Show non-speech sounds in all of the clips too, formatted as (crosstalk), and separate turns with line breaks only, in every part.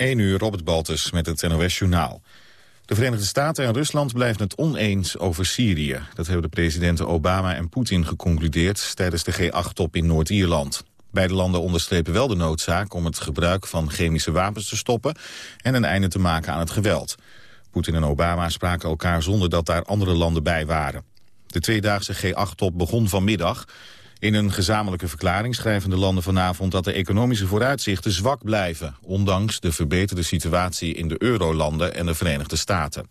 1 uur, Robert Baltus met het NOS Journaal. De Verenigde Staten en Rusland blijven het oneens over Syrië. Dat hebben de presidenten Obama en Poetin geconcludeerd... tijdens de G8-top in Noord-Ierland. Beide landen onderstrepen wel de noodzaak om het gebruik van chemische wapens te stoppen... en een einde te maken aan het geweld. Poetin en Obama spraken elkaar zonder dat daar andere landen bij waren. De tweedaagse G8-top begon vanmiddag. In een gezamenlijke verklaring schrijven de landen vanavond dat de economische vooruitzichten zwak blijven, ondanks de verbeterde situatie in de eurolanden en de Verenigde Staten.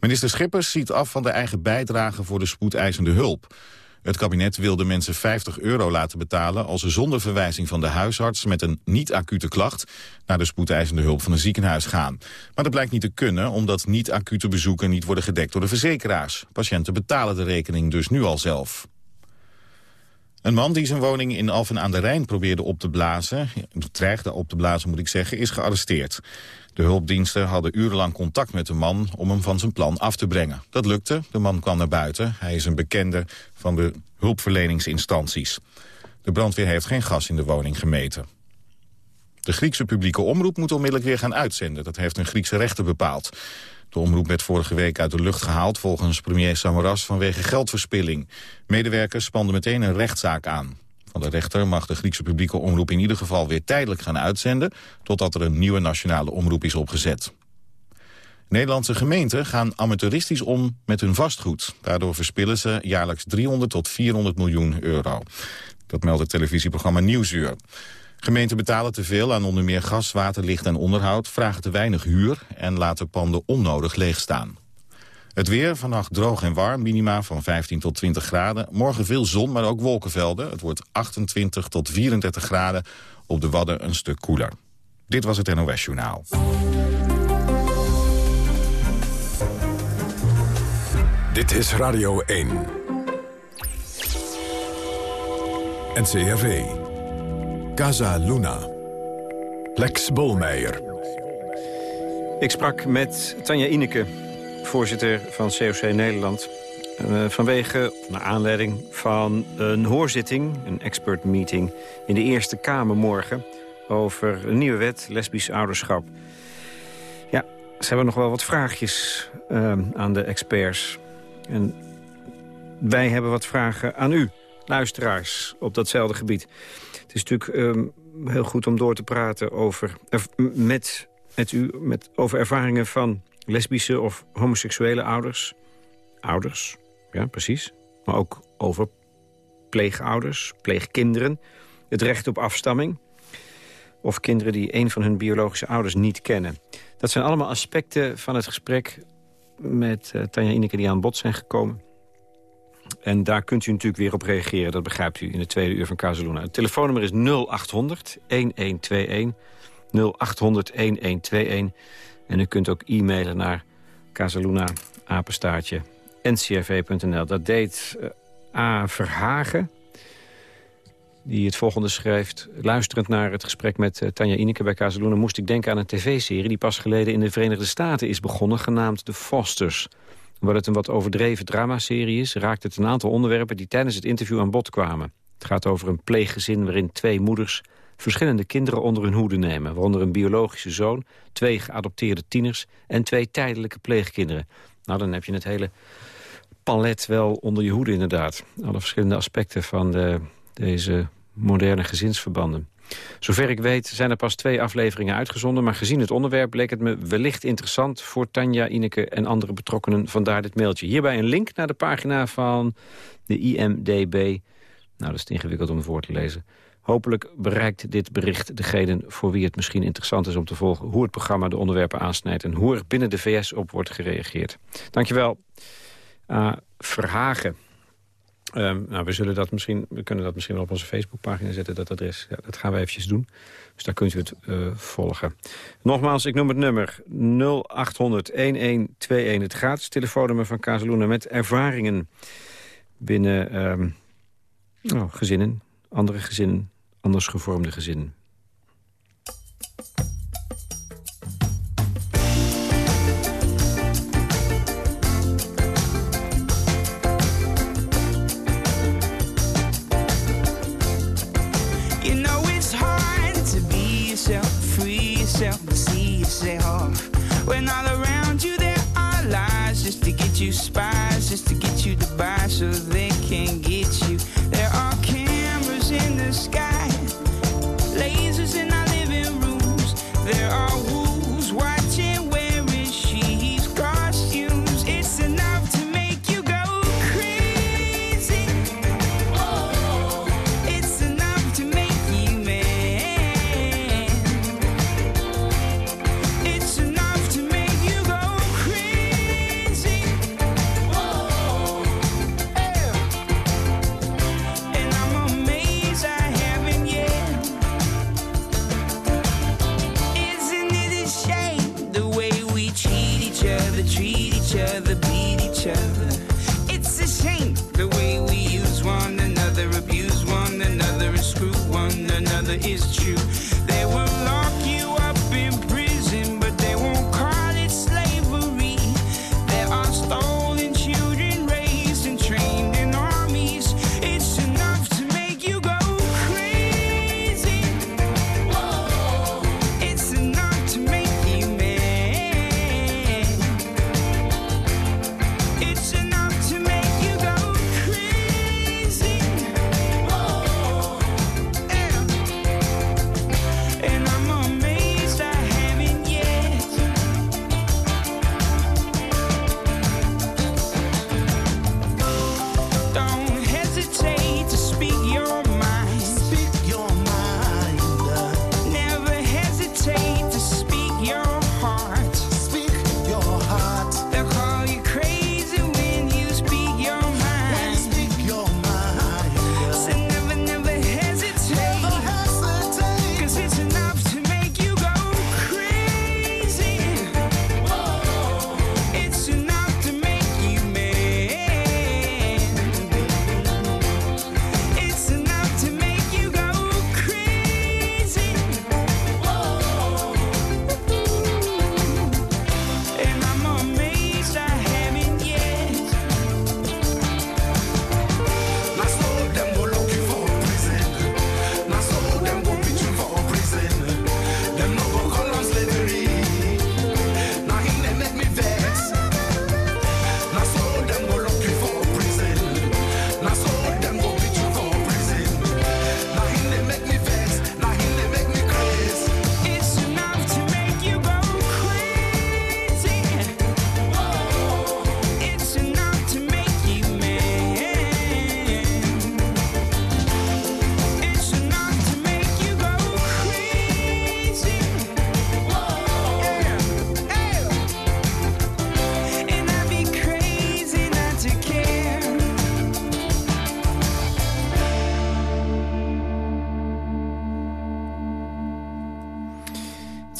Minister Schippers ziet af van de eigen bijdrage voor de spoedeisende hulp. Het kabinet wilde mensen 50 euro laten betalen als ze zonder verwijzing van de huisarts met een niet-acute klacht naar de spoedeisende hulp van een ziekenhuis gaan. Maar dat blijkt niet te kunnen omdat niet-acute bezoeken niet worden gedekt door de verzekeraars. Patiënten betalen de rekening dus nu al zelf. Een man die zijn woning in Alphen aan de Rijn probeerde op te blazen... dreigde op te blazen, moet ik zeggen, is gearresteerd. De hulpdiensten hadden urenlang contact met de man om hem van zijn plan af te brengen. Dat lukte, de man kwam naar buiten. Hij is een bekende van de hulpverleningsinstanties. De brandweer heeft geen gas in de woning gemeten. De Griekse publieke omroep moet onmiddellijk weer gaan uitzenden. Dat heeft een Griekse rechter bepaald. De omroep werd vorige week uit de lucht gehaald volgens premier Samaras vanwege geldverspilling. Medewerkers spanden meteen een rechtszaak aan. Van de rechter mag de Griekse publieke omroep in ieder geval weer tijdelijk gaan uitzenden... totdat er een nieuwe nationale omroep is opgezet. Nederlandse gemeenten gaan amateuristisch om met hun vastgoed. Daardoor verspillen ze jaarlijks 300 tot 400 miljoen euro. Dat meldt het televisieprogramma Nieuwsuur. Gemeenten betalen te veel aan onder meer gas, water, licht en onderhoud... vragen te weinig huur en laten panden onnodig leegstaan. Het weer, vannacht droog en warm, minima van 15 tot 20 graden. Morgen veel zon, maar ook wolkenvelden. Het wordt 28 tot 34 graden, op de Wadden een stuk koeler. Dit was het NOS Journaal.
Dit is Radio 1. NCRV. Casa Luna. Lex Bolmeijer.
Ik sprak met Tanja Ineke, voorzitter van COC Nederland. Uh, vanwege, naar aanleiding van een hoorzitting, een expert meeting... in de Eerste Kamer morgen over een nieuwe wet, lesbisch ouderschap. Ja, ze hebben nog wel wat vraagjes uh, aan de experts. En wij hebben wat vragen aan u, luisteraars, op datzelfde gebied. Het is natuurlijk um, heel goed om door te praten over, met, met u met, over ervaringen van lesbische of homoseksuele ouders. Ouders, ja, precies. Maar ook over pleegouders, pleegkinderen. Het recht op afstamming. Of kinderen die een van hun biologische ouders niet kennen. Dat zijn allemaal aspecten van het gesprek met uh, Tanja Ineke die aan bod zijn gekomen. En daar kunt u natuurlijk weer op reageren, dat begrijpt u in de tweede uur van Casaluna. Het telefoonnummer is 0800 1121. 0800 1121. En u kunt ook e-mailen naar Casaluna, apenstaartje, ncrv.nl. Dat deed uh, A. Verhagen, die het volgende schrijft. Luisterend naar het gesprek met uh, Tanja Ineke bij Casaluna... moest ik denken aan een tv-serie die pas geleden in de Verenigde Staten is begonnen... genaamd The Fosters. Omdat het een wat overdreven dramaserie is... raakt het een aantal onderwerpen die tijdens het interview aan bod kwamen. Het gaat over een pleeggezin waarin twee moeders verschillende kinderen onder hun hoede nemen. Waaronder een biologische zoon, twee geadopteerde tieners... en twee tijdelijke pleegkinderen. Nou, dan heb je het hele palet wel onder je hoede inderdaad. Alle verschillende aspecten van de, deze moderne gezinsverbanden. Zover ik weet zijn er pas twee afleveringen uitgezonden... maar gezien het onderwerp leek het me wellicht interessant... voor Tanja, Ineke en andere betrokkenen. Vandaar dit mailtje. Hierbij een link naar de pagina van de IMDB. Nou, dat is ingewikkeld om voor te lezen. Hopelijk bereikt dit bericht degenen voor wie het misschien interessant is om te volgen... hoe het programma de onderwerpen aansnijdt... en hoe er binnen de VS op wordt gereageerd. Dankjewel. Uh, Verhagen. Um, nou, we, zullen dat misschien, we kunnen dat misschien wel op onze Facebookpagina zetten, dat adres. Ja, dat gaan we eventjes doen. Dus daar kunt u het uh, volgen. Nogmaals, ik noem het nummer 0800-1121. Het gratis telefoonnummer van Kazeluna met ervaringen binnen um, oh, gezinnen, andere gezinnen, anders gevormde gezinnen.
When all around you there are lies just to get you spies, just to get you to buy so they can get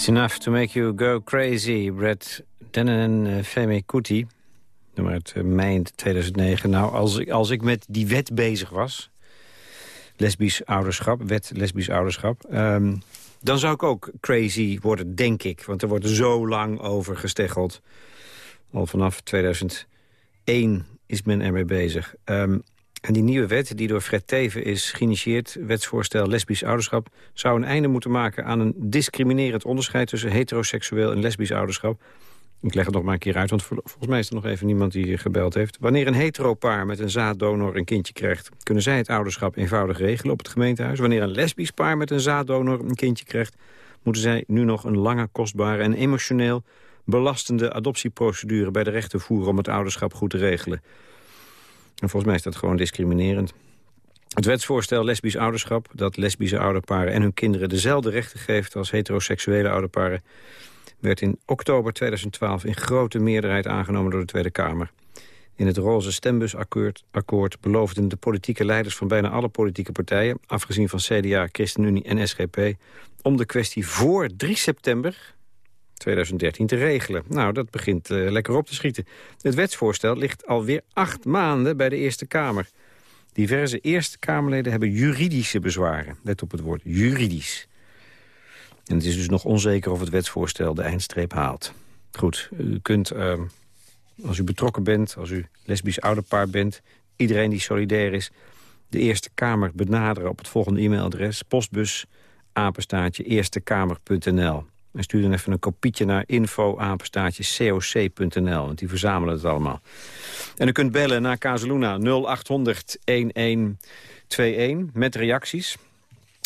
Enough to make you go crazy.
Brad Dennen en eh, Femi Kuti. Nummer uit eh, mei 2009. Nou, als ik, als ik met die wet bezig was... lesbisch ouderschap, wet lesbisch ouderschap... ehm, dan zou ik ook crazy worden, denk ik. Want er wordt zo lang over gesteggeld. Al vanaf 2001 is men ermee bezig. Ehm, en die nieuwe wet, die door Fred Teven is geïnitieerd... wetsvoorstel lesbisch ouderschap... zou een einde moeten maken aan een discriminerend onderscheid... tussen heteroseksueel en lesbisch ouderschap. Ik leg het nog maar een keer uit, want vol- volgens mij is er nog even niemand die gebeld heeft. Wanneer een heteropaar met een zaaddonor een kindje krijgt... kunnen zij het ouderschap eenvoudig regelen op het gemeentehuis. Wanneer een lesbisch paar met een zaaddonor een kindje krijgt... moeten zij nu nog een lange, kostbare en emotioneel belastende adoptieprocedure bij de rechter voeren... om het ouderschap goed te regelen. En volgens mij is dat gewoon discriminerend. Het wetsvoorstel lesbisch ouderschap, dat lesbische ouderparen en hun kinderen dezelfde rechten geeft als heteroseksuele ouderparen, werd in oktober 2012 in grote meerderheid aangenomen door de Tweede Kamer. In het roze stembusakkoord akkoord beloofden de politieke leiders van bijna alle politieke partijen, afgezien van CDA, ChristenUnie en SGP, om de kwestie voor 3 september 2013 te regelen. Nou, dat begint eh, lekker op te schieten. Het wetsvoorstel ligt alweer acht maanden bij de Eerste Kamer. Diverse Eerste Kamerleden hebben juridische bezwaren. Let op het woord juridisch. En het is dus nog onzeker of het wetsvoorstel de eindstreep haalt. Goed, u kunt, eh, als u betrokken bent, als u lesbisch ouderpaar bent... iedereen die solidair is, de Eerste Kamer benaderen op het volgende e-mailadres... postbus, apenstaartje, eerstekamer.nl. En stuur dan even een kopietje naar info-coc.nl. Want die verzamelen het allemaal. En u kunt bellen naar Kazeluna 0800 1121 met reacties.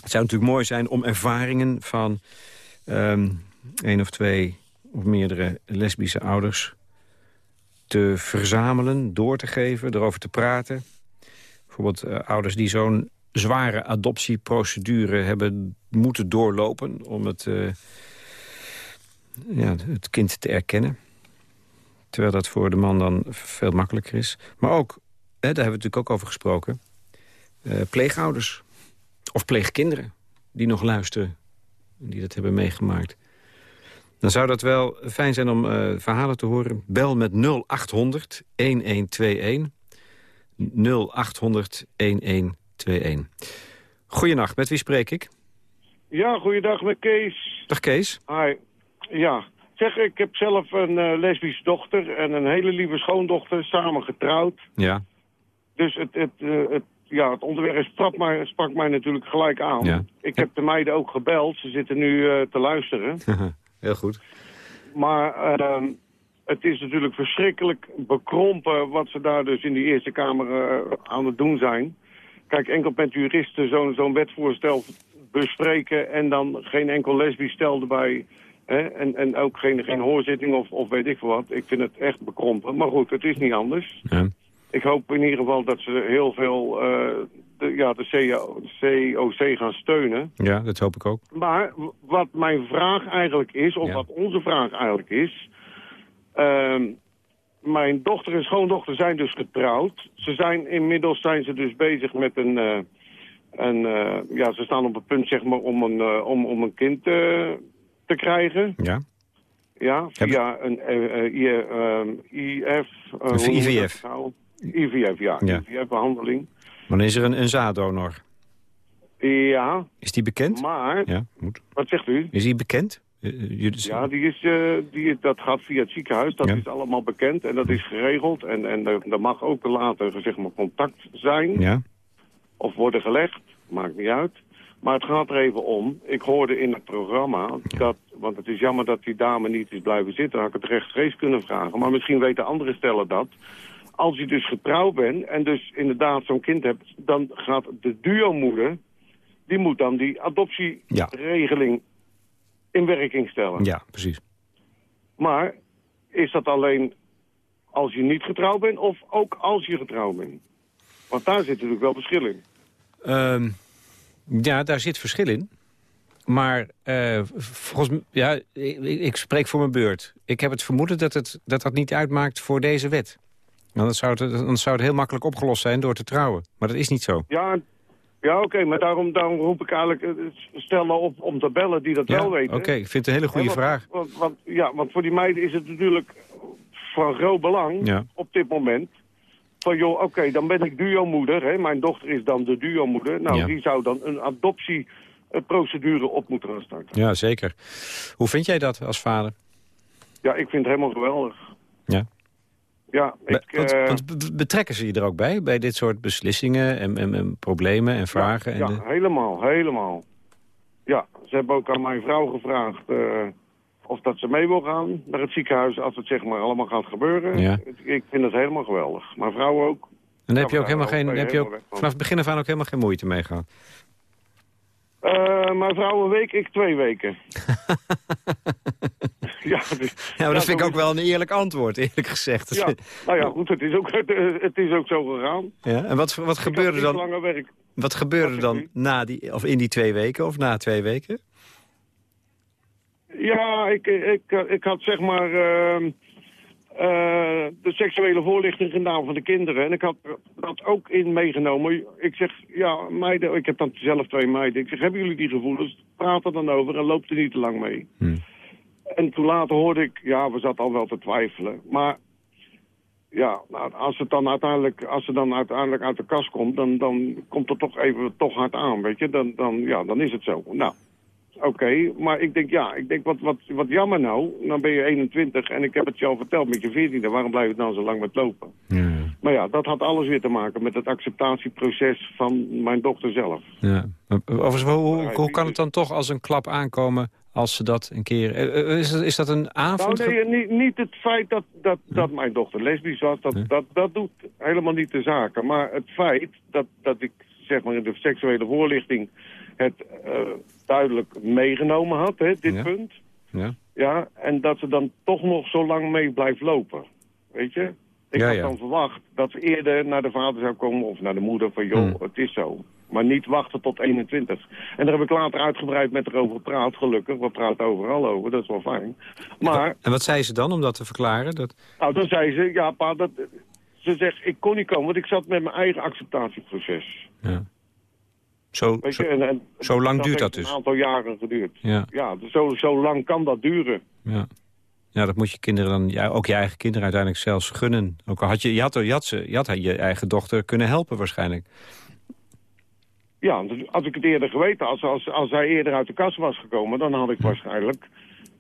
Het zou natuurlijk mooi zijn om ervaringen van ehm één of twee of meerdere lesbische ouders te verzamelen, door te geven, erover te praten. Bijvoorbeeld eh, ouders die zo'n zware adoptieprocedure hebben moeten doorlopen... om het, eh, ja, het kind te erkennen. Terwijl dat voor de man dan veel makkelijker is. Maar ook, hè, daar hebben we natuurlijk ook over gesproken... eh, pleegouders of pleegkinderen die nog luisteren... die dat hebben meegemaakt. Dan zou dat wel fijn zijn om eh, verhalen te horen. Bel met 0800 1121. 0800 1121. Goedenacht, met wie spreek ik?
Ja, goeiedag met Kees.
Dag Kees.
Hi. Ja, zeg, ik heb zelf een eh, lesbische dochter en een hele lieve schoondochter, samen getrouwd.
Ja.
Dus het, het, eh, het, ja, het onderwerp sprak mij, sprak mij natuurlijk gelijk aan.
Ja.
Ik heb de meiden ook gebeld, ze zitten nu eh, te luisteren. (laughs)
Heel goed.
Maar ehm, het is natuurlijk verschrikkelijk bekrompen wat ze daar dus in die Eerste Kamer aan het doen zijn. Kijk, enkel met juristen zo'n zo'n wetvoorstel bespreken en dan geen enkel lesbisch stel erbij. Hè? En, en ook geen, geen hoorzitting of, of weet ik veel wat. Ik vind het echt bekrompen. Maar goed, het is niet anders.
Ja.
Ik hoop in ieder geval dat ze heel veel eh, de, ja, de CO COC gaan steunen.
ja, dat hoop ik ook.
Maar wat mijn vraag eigenlijk is, of
Ja.
wat onze vraag eigenlijk is... ehm, mijn dochter en schoondochter zijn dus getrouwd. Ze zijn, inmiddels zijn ze dus bezig met een... eh, een eh, ja, ze staan op het punt zeg maar, om, een, om, om een kind eh, te krijgen.
Ja.
Ja, via een eh, eh, I- ehm, IF... eh,
IVF.
nou? IVF, ja.
Ja.
IVF-behandeling.
Maar dan is er een, een zaaddonor.
Ja,
Is die bekend?
maar...
Ja, moet.
Wat zegt u?
Is die bekend?
Ja, die is, eh, die, dat gaat via het ziekenhuis. Dat
Ja.
is allemaal bekend en dat is geregeld. En, en er, er mag ook later zeg maar, contact zijn
Ja?
of worden gelegd. Maakt niet uit. Maar het gaat er even om. Ik hoorde in het programma dat... Want het is jammer dat die dame niet is blijven zitten. Had ik het rechtstreeks kunnen vragen. Maar misschien weten andere stellen dat. Als je dus getrouwd bent en dus inderdaad zo'n kind hebt... dan gaat de duomoeder... die moet dan die adoptieregeling in werking stellen.
Ja, precies.
Maar is dat alleen als je niet getrouwd bent of ook als je getrouwd bent? Want daar zit natuurlijk wel verschil in.
Ehm, ja, daar zit verschil in. Maar eh, volgens ja, ik, ik spreek voor mijn beurt. Ik heb het vermoeden dat, het, dat dat niet uitmaakt voor deze wet. Want dan zou, het, dan zou het heel makkelijk opgelost zijn door te trouwen. Maar dat is niet zo.
Ja, ja oké, maar daarom, daarom roep ik eigenlijk eh, stellen op om te bellen die dat
Ja,
wel
Oké,
weten.
ik vind het een hele goede
want-
vraag.
Want, want, ja, want voor die meiden is het natuurlijk van groot belang
Ja.
op dit moment. Van joh, oké, dan ben ik duomoeder. Hè, mijn dochter is dan de duomoeder. Nou,
Ja.
die zou dan een adoptieprocedure op moeten gaan starten.
Ja, zeker. Hoe vind jij dat als vader?
Ja, ik vind het helemaal geweldig.
Ja.
Ja,
Be-
ik...
want,
eh,
want betrekken ze je er ook bij? Bij dit soort beslissingen en, en, en problemen en vragen?
Ja,
en
ja,
de-
helemaal, helemaal. Ja, ze hebben ook aan mijn vrouw gevraagd eh, of dat ze mee wil gaan naar het ziekenhuis als het zeg maar allemaal gaat gebeuren.
Ja.
Ik- vind het helemaal geweldig. Mijn vrouw ook.
En daar heb je ook helemaal geen, heb je ook vanaf het begin af aan ook helemaal geen moeite mee gehad.
Eh, mijn vrouw een week, ik twee weken. (laughs) ja, dus-
Ja, maar dat vind ik ook wel een eerlijk antwoord, eerlijk gezegd.
Ja, nou ja, goed, het is ook, (laughs) het is ook zo gegaan.
Ja, En wat, wat
Ik
gebeurde dan,
werk.
wat gebeurde dan na die, of in die twee weken of na twee weken?
Ja, ik, ik, ik had zeg maar ehm, eh, de seksuele voorlichting gedaan van de kinderen. En ik had dat ook in meegenomen. Ik zeg, ja, meiden, ik heb dan zelf twee meiden. Ik zeg, hebben jullie die gevoelens? Praat er dan over en loop er niet te lang mee.
Hm.
En toen later hoorde ik, ja, we zaten al wel te twijfelen. Maar ja, nou, als het dan uiteindelijk, als ze dan uiteindelijk uit de kast komt, dan, dan komt het toch even toch hard aan, weet je. Dan, dan, ja, dan is het zo. Nou, oké. Maar ik denk, ja, ik denk, wat, wat, wat jammer nou. Dan ben je 21 en ik heb het je al verteld met je 14e. Waarom blijf je dan zo lang met lopen?
Ja.
Maar ja, dat had alles weer te maken met het acceptatieproces van mijn dochter zelf.
Ja. Maar Overigens, hoe, hoe, kan het dan toch als een klap aankomen als ze dat een keer... eh, eh, Is, dat- is dat een
Nou,
avond?
nee, niet, niet het feit dat, dat, dat mijn dochter lesbisch was, dat, dat, dat doet helemaal niet de zaken. Maar het feit dat, dat ik zeg maar in de seksuele voorlichting het eh, duidelijk meegenomen had, hè, dit
Ja.
punt.
Ja.
Ja, en dat ze dan toch nog zo lang mee blijft lopen. Weet je? Ik
Ja,
had dan verwacht dat ze eerder naar de vader zou komen of naar de moeder van joh,
Hmm.
het is zo. Maar niet wachten tot 21. En daar heb ik later uitgebreid met haar over gepraat, gelukkig. We praten overal over, dat is wel fijn. Maar
En wat zei ze dan om dat te verklaren? Dat...
nou, dan zei ze, ja pa, dat, ze zegt, ik kon niet komen, want ik zat met mijn eigen acceptatieproces.
Ja. Zo, zo,
je? En, en
zo lang duurt dat
heeft
dus?
een aantal jaren geduurd.
ja,
Ja, dus zo, zo lang kan dat duren.
ja. Ja, dat moet je kinderen dan, ja, ook je eigen kinderen uiteindelijk zelfs gunnen. Ook al had je, je had, je had, ze, je had je eigen dochter kunnen helpen waarschijnlijk.
Ja, dus als ik het eerder geweten, als, als, als hij eerder uit de kast was gekomen, dan had ik waarschijnlijk,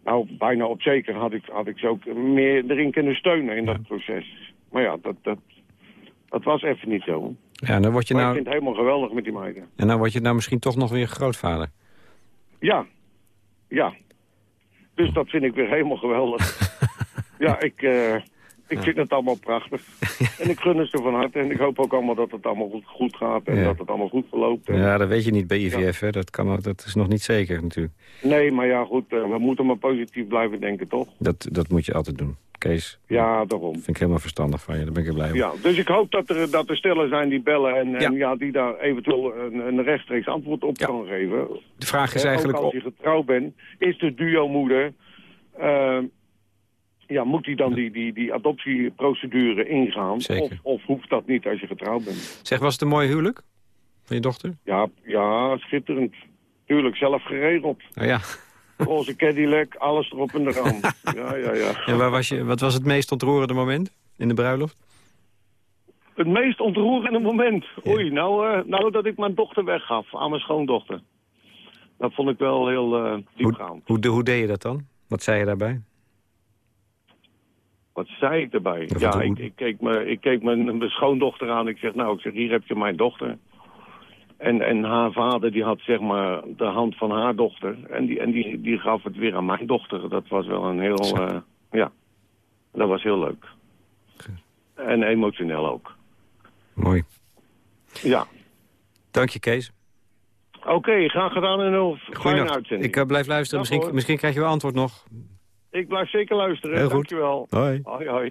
nou bijna op zeker, had ik, had ik ze ook meer erin kunnen steunen in dat proces. Maar ja, dat, dat, dat was even niet zo.
Ja, dan word je
Maar ik
nou,
vind het helemaal geweldig met die meiden.
en dan word je nou misschien toch nog weer grootvader.
Ja, ja. Dus dat vind ik weer helemaal geweldig. (laughs) ja, ik, eh, ik vind het allemaal prachtig. en ik gun het ze van harte. En ik hoop ook allemaal dat het allemaal goed, goed gaat en
Ja.
dat het allemaal goed verloopt. En-
Ja, dat weet je niet bij IVF, hè. Dat, kan, dat is nog niet zeker natuurlijk.
Nee, maar ja, goed, eh, we moeten maar positief blijven denken, toch?
Dat, dat moet je altijd doen. Kees,
Ja, daarom.
vind ik helemaal verstandig van je. Daar ben ik er blij mee.
Ja, dus ik hoop dat er, dat er stellen zijn die bellen en, en
Ja.
die daar eventueel een, een rechtstreeks antwoord op
Ja.
kan geven.
De vraag is eigenlijk...
Ook als je getrouwd bent, is de duo-moeder... eh, ja, moet die dan die, die, die adoptieprocedure ingaan?
Zeker.
Of, of hoeft dat niet als je getrouwd bent?
Zeg, was het een mooi huwelijk van je dochter?
Ja, ja schitterend. Tuurlijk, zelf geregeld.
Nou ja.
Roze Cadillac, alles erop en eraan. (laughs) ja, ja, ja.
En waar was je, wat was het meest ontroerende moment in de bruiloft?
Het meest ontroerende moment. Oei, nou, eh, nou dat ik mijn dochter weggaf aan mijn schoondochter. Dat vond ik wel heel eh
Hoe,
diepgaand.
hoe, hoe deed je dat dan? Wat zei je daarbij?
Wat zei ik erbij?
Ja,
ik, ik keek, me, ik keek mijn, mijn schoondochter aan. Ik zeg, nou, ik zeg, hier heb je mijn dochter. En, en haar vader, die had zeg maar de hand van haar dochter. En die, en die, die gaf het weer aan mijn dochter. Dat was wel een heel, eh, ja, dat was heel leuk. En emotioneel ook.
Mooi.
Ja.
Dank je, Kees.
Oké, graag gedaan en een fijne uitzending.
Ik eh, blijf luisteren.
Dag,
Misschien, misschien krijg je wel antwoord nog.
Ik blijf zeker luisteren.
Heel goed.
Dankjewel.
Hoi.
Hoi, hoi.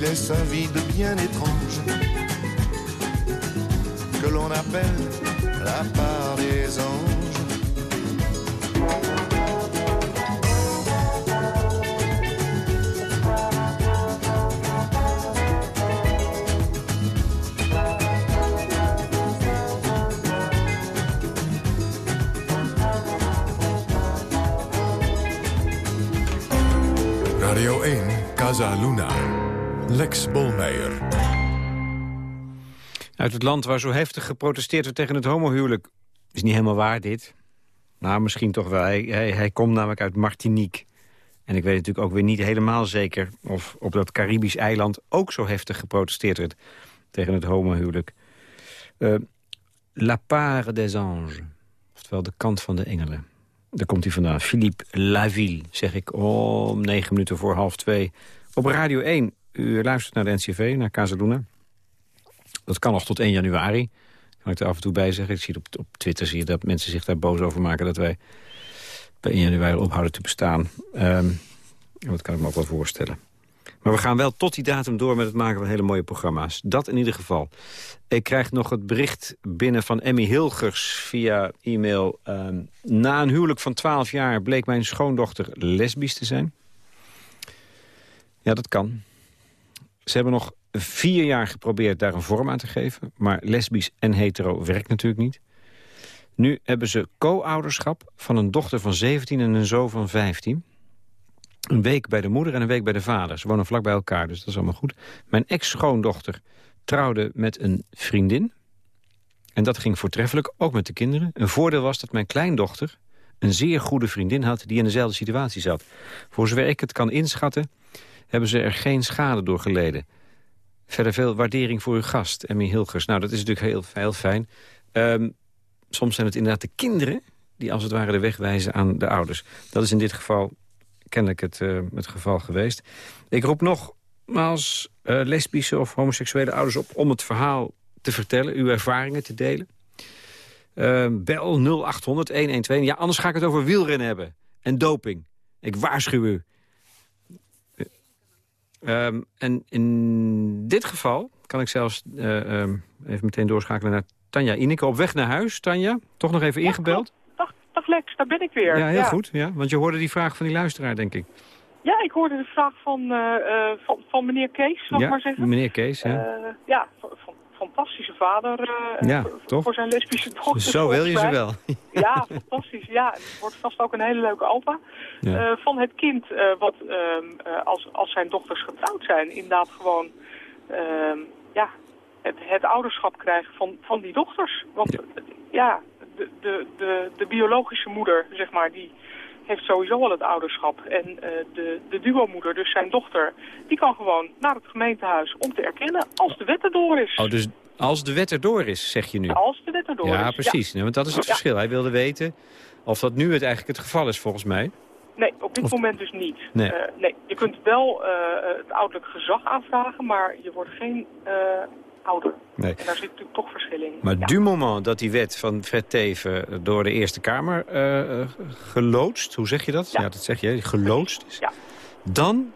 qui laissent un vide bien étrange que l'on appelle la part des anges.
Radio 1, Casa Luna. Lex Bolmeijer.
Uit het land waar zo heftig geprotesteerd werd tegen het homohuwelijk. Is niet helemaal waar, dit. Nou, misschien toch wel. Hij, hij, hij komt namelijk uit Martinique. En ik weet natuurlijk ook weer niet helemaal zeker... of op dat Caribisch eiland ook zo heftig geprotesteerd werd... tegen het homohuwelijk. Eh, La part des anges. Oftewel de kant van de engelen. Daar komt hij vandaan. Philippe Laville, zeg ik om negen minuten voor half twee. Op Radio 1. U luistert naar de NCV, naar Casaluna. Dat kan nog tot 1 januari. Kan ik er af en toe bij zeggen. Ik zie op, op Twitter zie je dat mensen zich daar boos over maken... dat wij bij 1 januari ophouden te bestaan. Ehm, dat kan ik me ook wel voorstellen. Maar we gaan wel tot die datum door met het maken van hele mooie programma's. Dat in ieder geval. Ik krijg nog het bericht binnen van Emmy Hilgers via e-mail. Ehm, na een huwelijk van 12 jaar bleek mijn schoondochter lesbisch te zijn. Ja, dat kan. Ze hebben nog vier jaar geprobeerd daar een vorm aan te geven. Maar lesbisch en hetero werkt natuurlijk niet. Nu hebben ze co-ouderschap van een dochter van 17 en een zoon van 15. Een week bij de moeder en een week bij de vader. Ze wonen vlak bij elkaar, dus dat is allemaal goed. Mijn ex-schoondochter trouwde met een vriendin. En dat ging voortreffelijk, ook met de kinderen. Een voordeel was dat mijn kleindochter een zeer goede vriendin had... die in dezelfde situatie zat. Voor zover ik het kan inschatten, hebben ze er geen schade door geleden. Verder veel waardering voor uw gast, Emmy Hilgers. Nou, dat is natuurlijk heel, heel fijn. Ehm, soms zijn het inderdaad de kinderen die als het ware de weg wijzen aan de ouders. Dat is in dit geval kennelijk het, eh, het geval geweest. Ik roep nogmaals uh, lesbische of homoseksuele ouders op... om het verhaal te vertellen, uw ervaringen te delen. Ehm, bel 0800-112. Ja, anders ga ik het over wielrennen hebben. En doping. Ik waarschuw u. Ehm, en in dit geval kan ik zelfs eh, ehm, even meteen doorschakelen naar Tanja Ineke. Op weg naar huis, Tanja. Toch nog even ingebeld?
Dag, dag Lex, daar ben ik weer.
Ja, heel goed. Ja, want je hoorde die vraag van die luisteraar, denk ik.
Ja, ik hoorde de vraag van, eh, eh, van, van meneer Kees, zal ik
ja,
maar zeggen.
meneer Kees, ja.
Ja, fantastische vader eh,
Ja,
voor,
toch?
voor zijn lesbische dochter.
Zo wil je ze wel. (laughs)
Ja, fantastisch. Ja, het wordt vast ook een hele leuke opa.
Ja.
Eh, van het kind, eh, wat ehm, eh, als, als zijn dochters getrouwd zijn, inderdaad gewoon ehm, ja, het, het ouderschap krijgen van, van die dochters. Want
Ja.
ja, ja de, de, de, de biologische moeder, zeg maar, die heeft sowieso al het ouderschap. En eh, de, de duomoeder, dus zijn dochter, die kan gewoon naar het gemeentehuis om te erkennen als de wet erdoor is.
Oh, dus als de wet erdoor is, zeg je nu.
Als de wet erdoor is.
Ja, precies. Nee, want dat is het
Ja.
verschil. Hij wilde weten of dat nu het eigenlijk het geval is, volgens mij.
Nee, op dit
Of-
moment dus niet.
Nee.
Eh, nee. Je kunt wel eh, het ouderlijk gezag aanvragen, maar je wordt geen
Nee.
En daar zit natuurlijk toch verschil in.
Maar
ja.
du moment dat die wet van Fred Teven door de Eerste Kamer eh, geloodst, hoe zeg je dat? Ja,
Ja.
dat zeg je, geloodst is.
Ja.
Dan,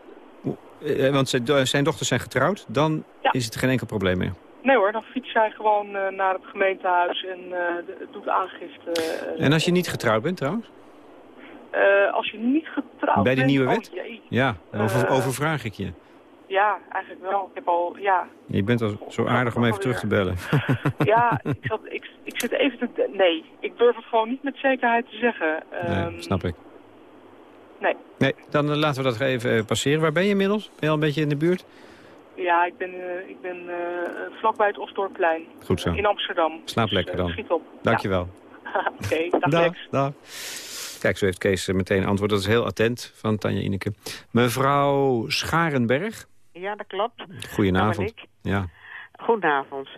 eh, want zijn, dochters zijn getrouwd, dan is het geen enkel probleem meer.
Nee hoor, dan fiets jij gewoon naar het gemeentehuis en de- doet aangifte.
En als je niet getrouwd bent trouwens?
als je niet getrouwd
Bij de
bent...
nieuwe
oh
wet? Ja, over,
Eh.
overvraag ik je.
Ja, eigenlijk wel. Ik heb al, ja,
Je bent al zo aardig om even terug te bellen. (laughs)
ja ik, zat, ik, ik zit even te... Nee, ik durf het gewoon niet met zekerheid te zeggen.
nee,
Ehm,
snap ik.
Nee.
Nee, dan eh, laten we dat even eh, passeren. Waar ben je inmiddels? Ben je al een beetje in de buurt?
Ja, ik ben, eh, ik ben vlakbij het Osdorpplein.
Goed zo.
In Amsterdam.
Slaap
Dus,
lekker dan.
Schiet op.
Dankjewel.
Ja. (laughs) Oké, dag Lex.
dag. Kijk, zo heeft Kees meteen antwoord. Dat is heel attent van Tanja Ineke. Mevrouw Scharenberg.
Ja, dat klopt.
Goedenavond. Ja.
Goedenavond.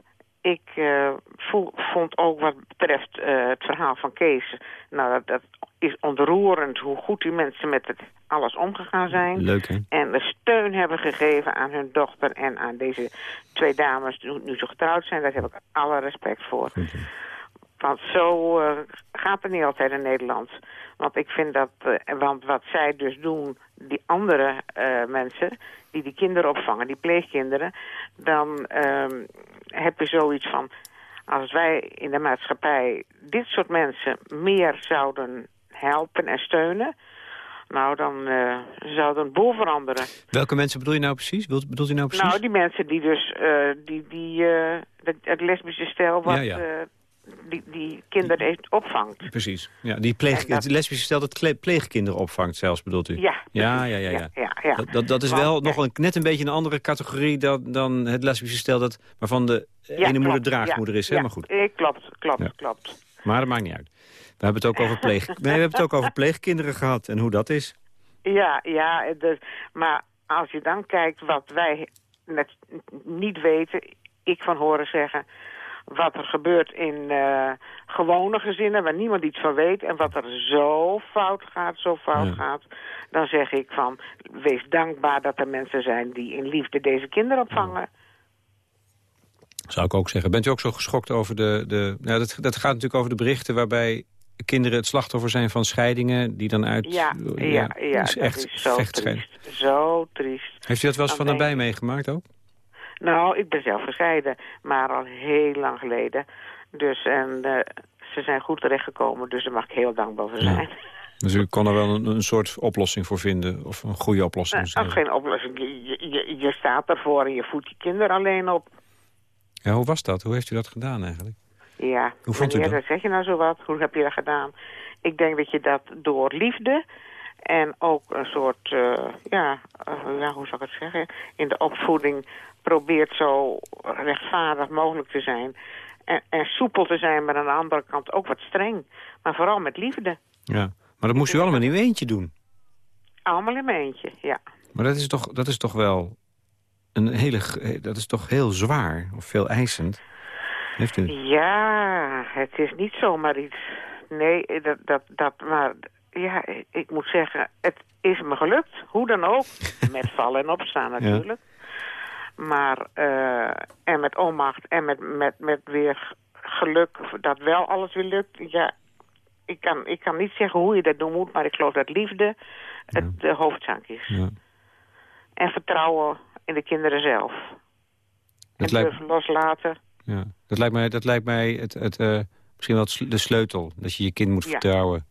Ik eh, voel- vond ook wat betreft eh, het verhaal van Kees... Nou, dat, dat is ontroerend hoe goed die mensen met het alles omgegaan zijn.
Leuk, hè?
En de steun hebben gegeven aan hun dochter en aan deze twee dames die nu zo getrouwd zijn. Daar heb ik alle respect voor. Want zo eh, gaat het niet altijd in Nederland. Want ik vind dat, eh, want wat zij dus doen, die andere eh, mensen, die die kinderen opvangen, die pleegkinderen, dan ehm, heb je zoiets van, als wij in de maatschappij dit soort mensen meer zouden helpen en steunen, nou dan eh, zou er een boel veranderen.
Welke mensen bedoel je nou precies? Wilt- Bedoelt u nou precies?
Nou, die mensen die dus eh, die, die, het, het lesbische stel wat
Ja, ja.
Die, die kinderen opvangt.
Precies. Ja, die pleeg,
dat-
Het lesbische stel dat pleegkinderen opvangt zelfs, bedoelt u?
Ja,
Ja, ja, ja. ja.
Ja.
Dat, dat, dat is
Want,
wel nog een, net een beetje een andere categorie dan, dan het lesbische stel... Dat, waarvan de ene moeder draagmoeder is. Hè? Maar goed,
Eh, klopt, klopt, klopt.
maar dat maakt niet uit. We hebben het ook over, pleeg... (laughs) nee, we hebben het ook over pleegkinderen gehad en hoe dat is.
Ja, ja, dus, maar als je dan kijkt wat wij net niet weten, ik van horen zeggen, wat er gebeurt in eh, gewone gezinnen waar niemand iets van weet en wat er zo fout gaat, zo fout
Ja.
gaat, dan zeg ik van, wees dankbaar dat er mensen zijn die in liefde deze kinderen opvangen.
Zou ik ook zeggen. Bent u ook zo geschokt over de... de nou, dat, dat gaat natuurlijk over de berichten waarbij kinderen het slachtoffer zijn van scheidingen... die dan uit...
Ja, ja, ja,
dat is echt
dat is zo triest. Zo triest.
Heeft u dat wel eens van nabij meegemaakt ook?
Nou, ik ben zelf gescheiden, maar al heel lang geleden. Dus en eh, ze zijn goed terechtgekomen, dus daar mag ik heel dankbaar voor
Ja.
zijn.
Dus u kon er wel een, een soort oplossing voor vinden. Of een goede oplossing.
Nou, geen oplossing. Je, je, staat ervoor en je voedt je kinderen alleen op.
Ja, hoe was dat? Hoe heeft u dat gedaan eigenlijk?
Ja,
Hoe vond u dat?
zeg je nou zo wat. Hoe heb je dat gedaan? Ik denk dat je dat door liefde en ook een soort, eh, ja, eh, ja, hoe zou ik het zeggen, in de opvoeding probeert zo rechtvaardig mogelijk te zijn. En, en soepel te zijn, maar aan de andere kant ook wat streng. Maar vooral met liefde.
Ja. Maar dat moest u allemaal in uw eentje doen.
Allemaal in mijn eentje, ja.
Maar dat is toch, dat is toch wel een hele... g- Dat is toch heel zwaar of veel eisend? Heeft u...
Ja, het is niet zomaar iets. Nee, dat, dat, dat maar ja, ik moet zeggen, het is me gelukt. Hoe dan ook. (laughs) Met vallen en opstaan natuurlijk. Maar, eh, en met onmacht en met, met, met weer geluk dat wel alles weer lukt. Ja, ik kan, ik kan niet zeggen hoe je dat doen moet, maar ik geloof dat liefde het de hoofdzaak is.
Ja.
En vertrouwen in de kinderen zelf.
Dat
en
lijkt,
durven loslaten.
ja. dat lijkt mij, dat lijkt mij het, het, eh, misschien wel de sleutel. Dat je je kind moet
Ja.
vertrouwen.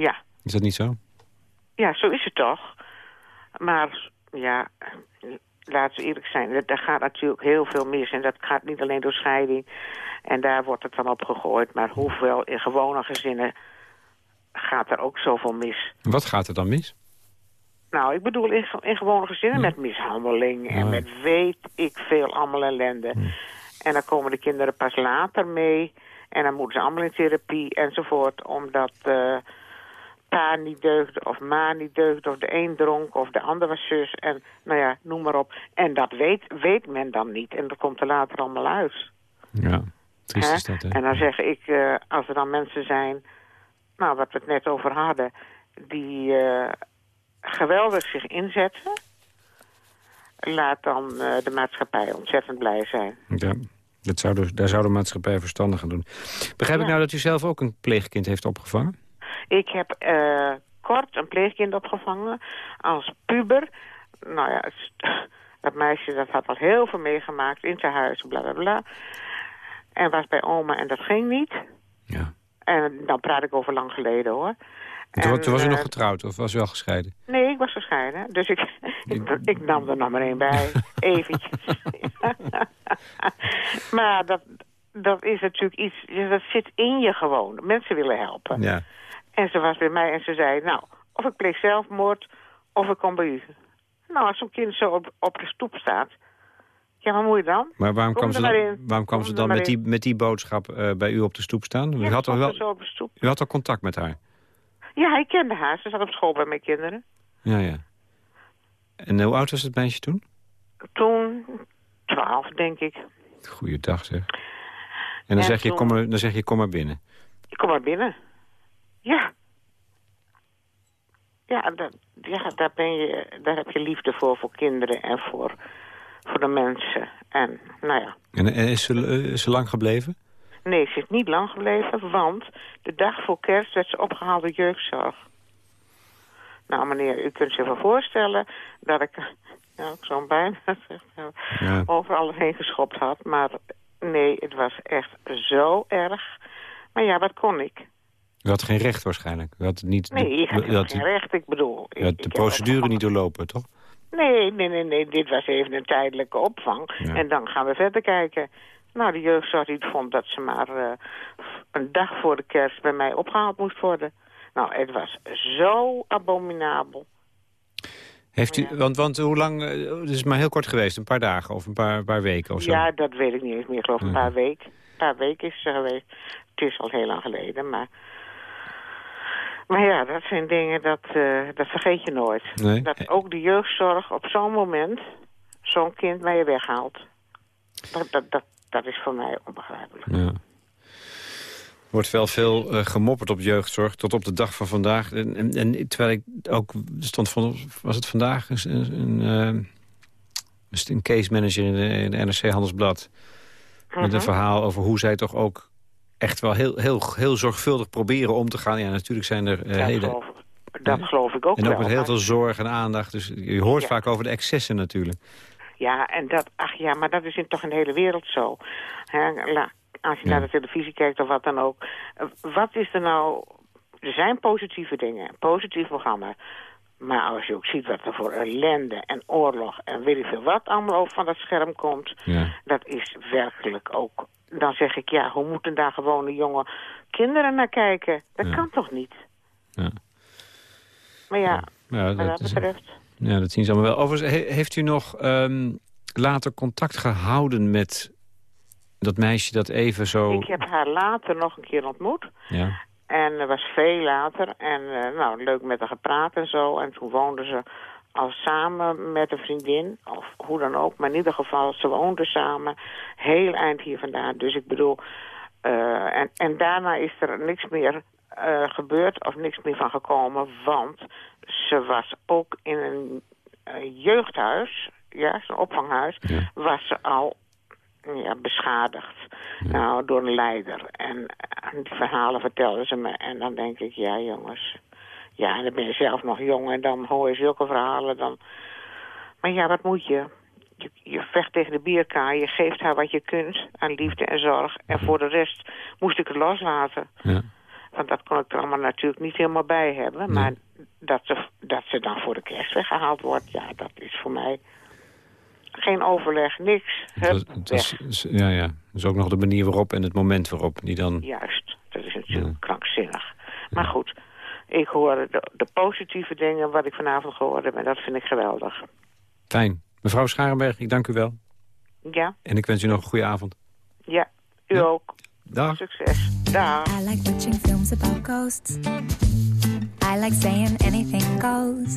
Ja.
Is dat niet zo?
Ja, zo is het toch. Maar ja, laten we eerlijk zijn. Er, er gaat natuurlijk heel veel mis. En dat gaat niet alleen door scheiding. En daar wordt het dan op gegooid. Maar hoeveel in gewone gezinnen gaat er ook zoveel mis.
Wat gaat er dan mis?
Nou, ik bedoel in, in gewone gezinnen met mishandeling. En
Ja.
met weet ik veel allemaal ellende. En dan komen de kinderen pas later mee. En dan moeten ze allemaal in therapie enzovoort. Omdat eh pa niet deugde of ma niet deugde. Of de een dronk of de ander was zus. En nou ja, noem maar op. En dat weet, weet men dan niet. En dat komt er later allemaal uit.
Ja, triest is dat, hè?
En dan zeg ik, eh, als er dan mensen zijn, nou wat we het net over hadden, die eh, geweldig zich inzetten, laat dan eh, de maatschappij ontzettend blij zijn.
Ja, dat zou de, daar zou de maatschappij verstandig aan doen. Begrijp ik nou dat u zelf ook een pleegkind heeft opgevangen?
Ik heb eh, kort een pleegkind opgevangen als puber. Nou ja, het- (laughs) dat meisje dat had al heel veel meegemaakt in zijn huis, bla bla bla. En was bij oma en dat ging niet.
Ja.
En dan praat ik over lang geleden hoor.
En toen,
En,
toen was u nog
eh,
getrouwd of was u al gescheiden?
Nee, ik was gescheiden. Dus ik, (laughs) ik, ik nam er nog maar één bij. (laughs) Eventjes. maar dat, dat is natuurlijk iets... Dat zit in je gewoon. Mensen willen helpen.
Ja.
En ze was bij mij en ze zei... Nou, of ik pleeg zelfmoord of ik kom bij u. Nou, als zo'n kind zo op, op de stoep staat... Ja, wat moet je dan?
Maar waarom kwam ze dan, waarom kwam ze dan met die, met die boodschap eh, bij u op de stoep staan? U
Ja,
had, toch
stond
wel,
zo op de stoep.
u had al contact met haar?
Ja, ik kende haar. Ze zat op school bij mijn kinderen.
Ja, ja. En hoe oud was het meisje toen?
Toen, twaalf, denk ik.
Goeiedag zeg. En dan,
En
zeg je,
toen-
kom maar, dan zeg je, kom maar binnen.
Ik kom maar binnen. Ja. Ja, dat, ja daar, ben je, daar heb je liefde voor, voor kinderen en voor, voor de mensen. En, nou ja.
En, en is, ze, eh, is ze lang gebleven?
Nee, ze is niet lang gebleven, want de dag voor kerst werd ze opgehaald door jeugdzorg. Nou, meneer, u kunt zich wel voorstellen dat ik, (laughs) nou, ik zo'n bijna (laughs)
Ja.
over alles heen geschopt had. Maar nee, het was echt zo erg. Maar ja, wat kon ik?
U had geen recht waarschijnlijk. U had niet,
Nee, ik had
u had,
geen recht. Ik bedoel...
u had de procedure niet doorlopen, toch?
Nee, nee, nee, nee. Dit was even een tijdelijke opvang.
Ja.
En dan gaan we verder kijken. Nou, de jeugdzorg die vond dat ze maar eh, een dag voor de kerst bij mij opgehaald moest worden. Nou, het was zo abominabel.
Heeft u, want, want hoe lang, eh, het is maar heel kort geweest, een paar dagen of een paar, paar weken of zo.
Ja, dat weet ik niet eens meer. Ik geloof een paar weken. Een paar weken is ze geweest. Het is al heel lang geleden, maar... Maar ja, dat zijn dingen, dat, eh, dat vergeet je nooit.
Nee?
Dat ook de jeugdzorg op zo'n moment zo'n kind bij je weghaalt. Dat, dat, dat, dat is voor mij onbegrijpelijk.
Ja. Er wordt wel veel eh, gemopperd op jeugdzorg tot op de dag van vandaag. En, en, en terwijl ik ook stond van, was het vandaag een, een, een, eh, case manager in de, in de NRC Handelsblad. Met een
Mhm.
verhaal over hoe zij toch ook echt wel heel, heel, heel zorgvuldig proberen om te gaan. Ja, natuurlijk zijn er
Dat,
hele...
geloof, ik- dat geloof ik ook
En ook
wel.
met heel
maar-
veel zorg en aandacht. Dus je hoort
Ja.
vaak over de excessen natuurlijk.
Ja, en dat, ach ja, maar dat is in, toch in de hele wereld zo. La- als je
Ja.
naar de televisie kijkt of wat dan ook. eh, Wat is er nou... Er zijn positieve dingen, een positief programma. Maar als je ook ziet wat er voor ellende en oorlog en weet ik veel wat allemaal over van dat scherm komt.
Ja.
Dat is werkelijk ook... Dan zeg ik, ja, hoe moeten daar gewone jonge kinderen naar kijken? Dat
Ja.
kan toch niet?
Ja.
Maar ja,
Ja,
wat
dat
dat
is-
betreft...
Ja, dat zien ze allemaal wel. Overigens, he- heeft u nog ehm, later contact gehouden met dat meisje dat even zo...
Ik heb haar later nog een keer ontmoet.
Ja,
En dat was veel later. En eh, nou, leuk met haar gepraat en zo. En toen woonden ze al samen met een vriendin. Of hoe dan ook. Maar in ieder geval, ze woonden samen. Heel eind hier vandaan. Dus ik bedoel... eh, en, en daarna is er niks meer eh, gebeurd. Of niks meer van gekomen. Want ze was ook in een jeugdhuis. Ja, zo'n opvanghuis.
Ja.
Was ze al ja, beschadigd. Nou, door een leider. En die verhalen vertelden ze me. En dan denk ik, ja jongens. Ja, en dan ben je zelf nog jong en dan hoor je zulke verhalen. Dan... Maar ja, wat moet je? je? Je vecht tegen de bierkaai, je geeft haar wat je kunt aan liefde en zorg. En voor de rest moest ik het loslaten.
ja.
Want dat kon ik er allemaal natuurlijk niet helemaal bij hebben. Maar dat ze, dat ze dan voor de kerst weggehaald wordt, ja, dat is voor mij geen overleg, niks. Hup,
Dat, dat
weg.
is, ja, ja. Dat is ook nog de manier waarop en het moment waarop die dan...
Juist, dat is natuurlijk krankzinnig. Maar goed, ik hoor de, de positieve dingen wat ik vanavond gehoord heb... en dat vind ik geweldig.
Fijn. Mevrouw Scharenberg, ik dank u wel.
Ja,
En ik wens u nog een goede avond.
ja, u
Ja.
ook.
Dag.
Succes. Dag.
I like watching films about ghosts. I like saying anything goes.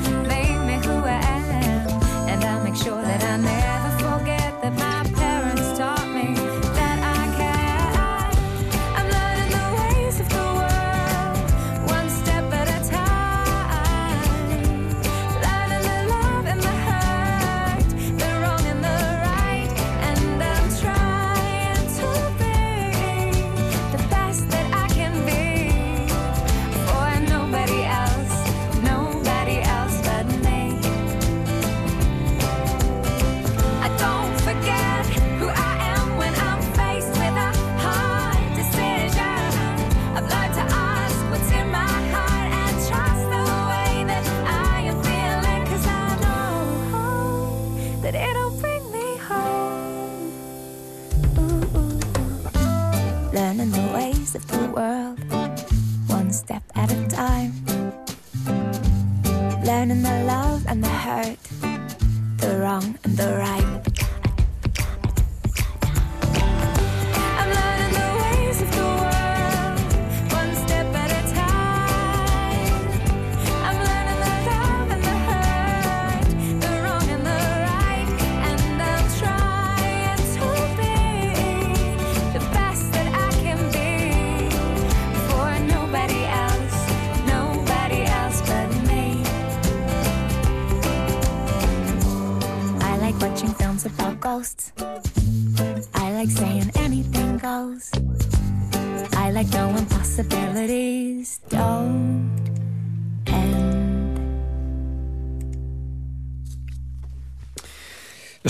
make sure that I never forget that my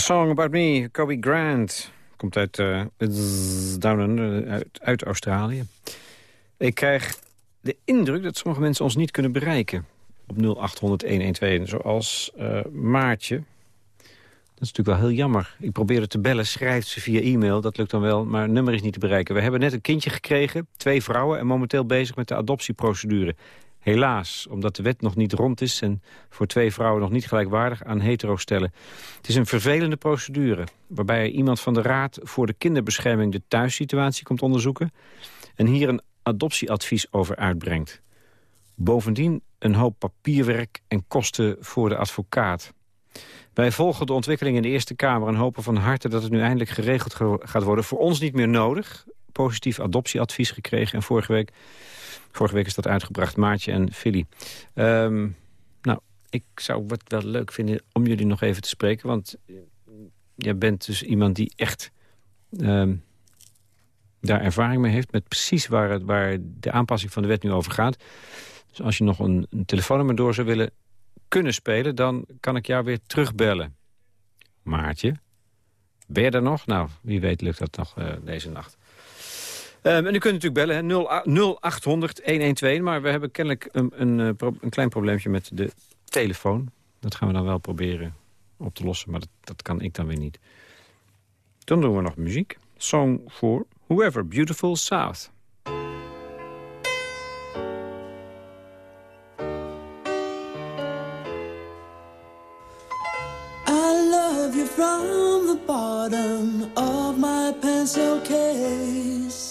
Song About Me, Kobe Grant. Komt uit, eh, Down Under, uit, Australië. Ik krijg de indruk dat sommige mensen ons niet kunnen bereiken. Op 0800-112, zoals eh, Maartje. Dat is natuurlijk wel heel jammer. Ik probeerde te bellen, schrijft ze via e-mail. Dat lukt dan wel, maar nummer is niet te bereiken. We hebben net een kindje gekregen, twee vrouwen... en momenteel bezig met de adoptieprocedure. Helaas, omdat de wet nog niet rond is... en voor twee vrouwen nog niet gelijkwaardig aan hetero stellen. Het is een vervelende procedure... waarbij iemand van de Raad voor de Kinderbescherming... de thuissituatie komt onderzoeken... en hier een adoptieadvies over uitbrengt. Bovendien een hoop papierwerk en kosten voor de advocaat. Wij volgen de ontwikkeling in de Eerste Kamer... en hopen van harte dat het nu eindelijk geregeld ge- gaat worden. Voor ons niet meer nodig. Positief adoptieadvies gekregen. En vorige week, vorige week is dat uitgebracht, Maartje en Philly. Ehm, nou, ik zou het wel leuk vinden om jullie nog even te spreken. Want eh, jij bent dus iemand die echt ehm, daar ervaring mee heeft... met precies waar, het, waar de aanpassing van de wet nu over gaat. Dus als je nog een, een telefoonnummer door zou willen kunnen spelen... dan kan ik jou weer terugbellen. Maartje, ben je nog? Nou, wie weet lukt dat nog eh, deze nacht. Ehm, en u kunt natuurlijk bellen, hè, 0800-112. Maar we hebben kennelijk een, een, eh, een klein probleempje met de telefoon. Dat gaan we dan wel proberen op te lossen, maar dat, dat kan ik dan weer niet. Dan doen we nog muziek. Song for Whoever Beautiful South.
From the bottom of my pencil case.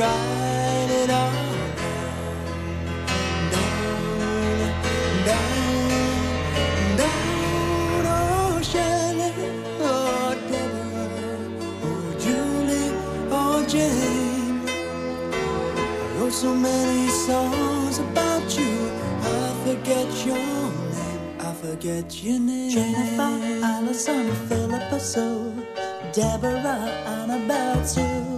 It all down, down, down. Oh, Shelley, oh, Deborah, oh, Julie, oh, Jane. I wrote so many songs about you. I forget your name. I forget your name. Jennifer, Allison, Philippa, so Deborah, Annabelle Sue.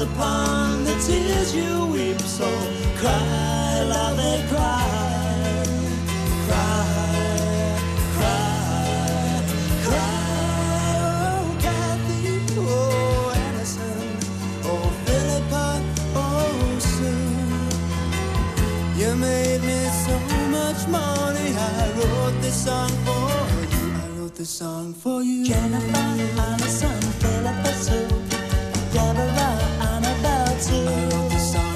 Upon the tears you weep. So cry, love it, cry, cry, cry, cry. Oh, Kathy, oh, Anderson, oh, oh, Sue. You made me so much money. I wrote this song for you. I wrote this song for you. Jennifer, Allison, Philippa Sue. Deborah, I'm about
to.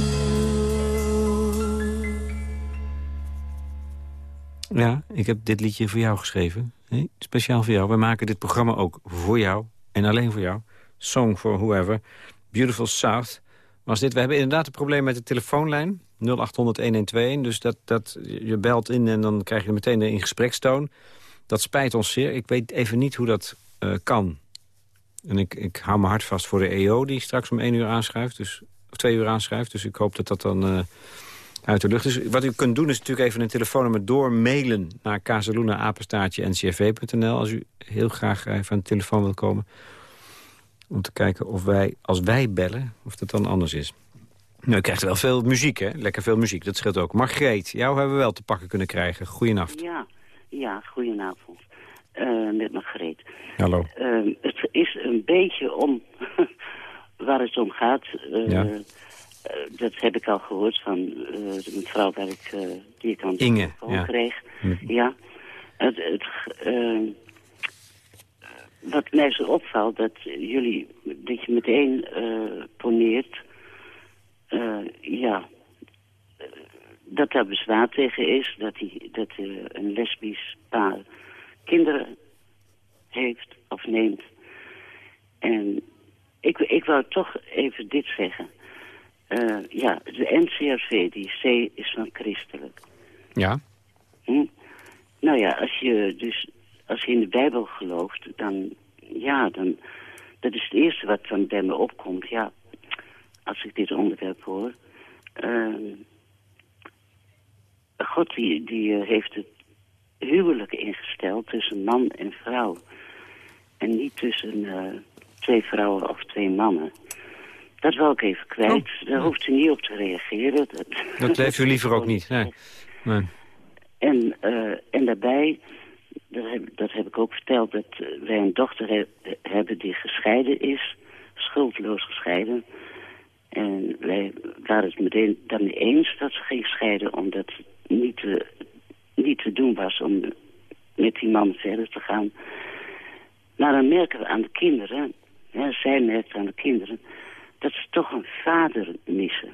ik heb dit liedje voor jou geschreven. Speciaal voor jou. We maken dit programma ook voor jou. En alleen voor jou. Song for whoever. Beautiful South was dit. We hebben inderdaad een probleem met de telefoonlijn. 0800-1121. Dus dat, dat, je belt in en dan krijg je meteen in gesprekstoon. Dat spijt ons zeer. Ik weet even niet hoe dat eh, kan. En ik, ik hou mijn hart vast voor de EO die straks om één uur aanschuift. Dus, of twee uur aanschuift. Dus ik hoop dat dat dan... eh, uit de lucht. Dus wat u kunt doen is natuurlijk even een telefoonnummer doormailen naar casaluna-ncrv.nl als u heel graag even aan de telefoon wilt komen. Om te kijken of wij, als wij bellen, of dat dan anders is. Nou, u krijgt wel veel muziek, hè? Lekker veel muziek, dat scheelt ook. Margreet, jou hebben we wel te pakken kunnen krijgen. Goeienacht.
Ja, ja, goedenavond. Eh, met Margreet.
Hallo.
Eh, het is een beetje om (laughs) waar het om gaat. Eh,
Ja.
Eh, dat heb ik al gehoord van eh, de mevrouw waar ik, eh, die ik aan de
Inge, ja.
kreeg. Ja. Het, het, eh, wat mij zo opvalt, dat jullie, dat je meteen eh poneert, eh, ja, eh, dat daar bezwaar tegen is, dat, die, dat eh, een lesbisch paar kinderen heeft of neemt. En ik, ik wou toch even dit zeggen. Eh, ja, de NCRV, die C is van christelijk.
Ja?
Hm? Nou ja, als je dus als je in de Bijbel gelooft, dan ja, dan dat is het eerste wat dan bij me opkomt. Ja, als ik dit onderwerp hoor. Ehm, God die, die eh, heeft het huwelijk ingesteld tussen man en vrouw. En niet tussen eh, twee vrouwen of twee mannen. Dat wil ik even kwijt. Daar hoeft u niet op te reageren. Dat,
Dat heeft u liever ook niet. Nee. Nee.
En, eh, en daarbij, dat heb, dat heb ik ook verteld, dat eh, wij een dochter he- hebben die gescheiden is, schuldloos gescheiden. En wij waren het meteen daarmee eens dat ze ging scheiden, omdat het niet te, niet te doen was om met die man verder te gaan. Maar dan merken we aan de kinderen, hè, zij merkt aan de kinderen, dat ze toch een vader missen.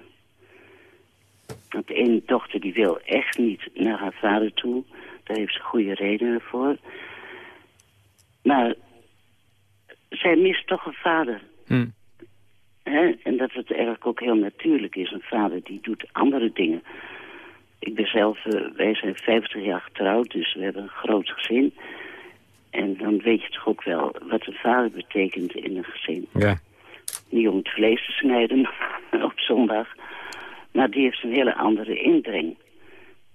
Want de ene dochter die wil echt niet naar haar vader toe. Daar heeft ze goede redenen voor. Maar zij mist toch een vader.
Hm.
En dat het eigenlijk ook heel natuurlijk is. Een vader die doet andere dingen. Ik ben zelf, eh, wij zijn 50 jaar getrouwd, dus we hebben een groot gezin. En dan weet je toch ook wel wat een vader betekent in een gezin.
Ja.
Niet om het vlees te snijden (laughs) op zondag. Maar die heeft een hele andere inbreng.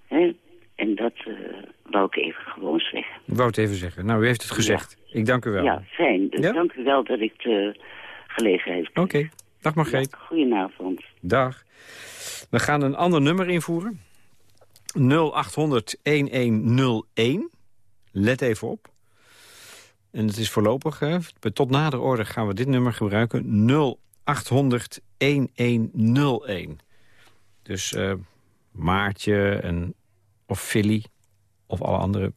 Hè? En dat eh, wou ik even gewoon zeggen.
Ik wou het even zeggen. Nou, u heeft het gezegd. Ik dank u wel.
Ja, fijn. Dus
Ja?
dank u wel dat ik de gelegenheid heb.
Oké. Dag Margreet.
Goedenavond.
Dag. We gaan een ander nummer invoeren. 0800 1101. Let even op. En het is voorlopig, hè, tot nader orde gaan we dit nummer gebruiken. 0800 1101. Dus eh, Maartje en, of Philly of alle anderen,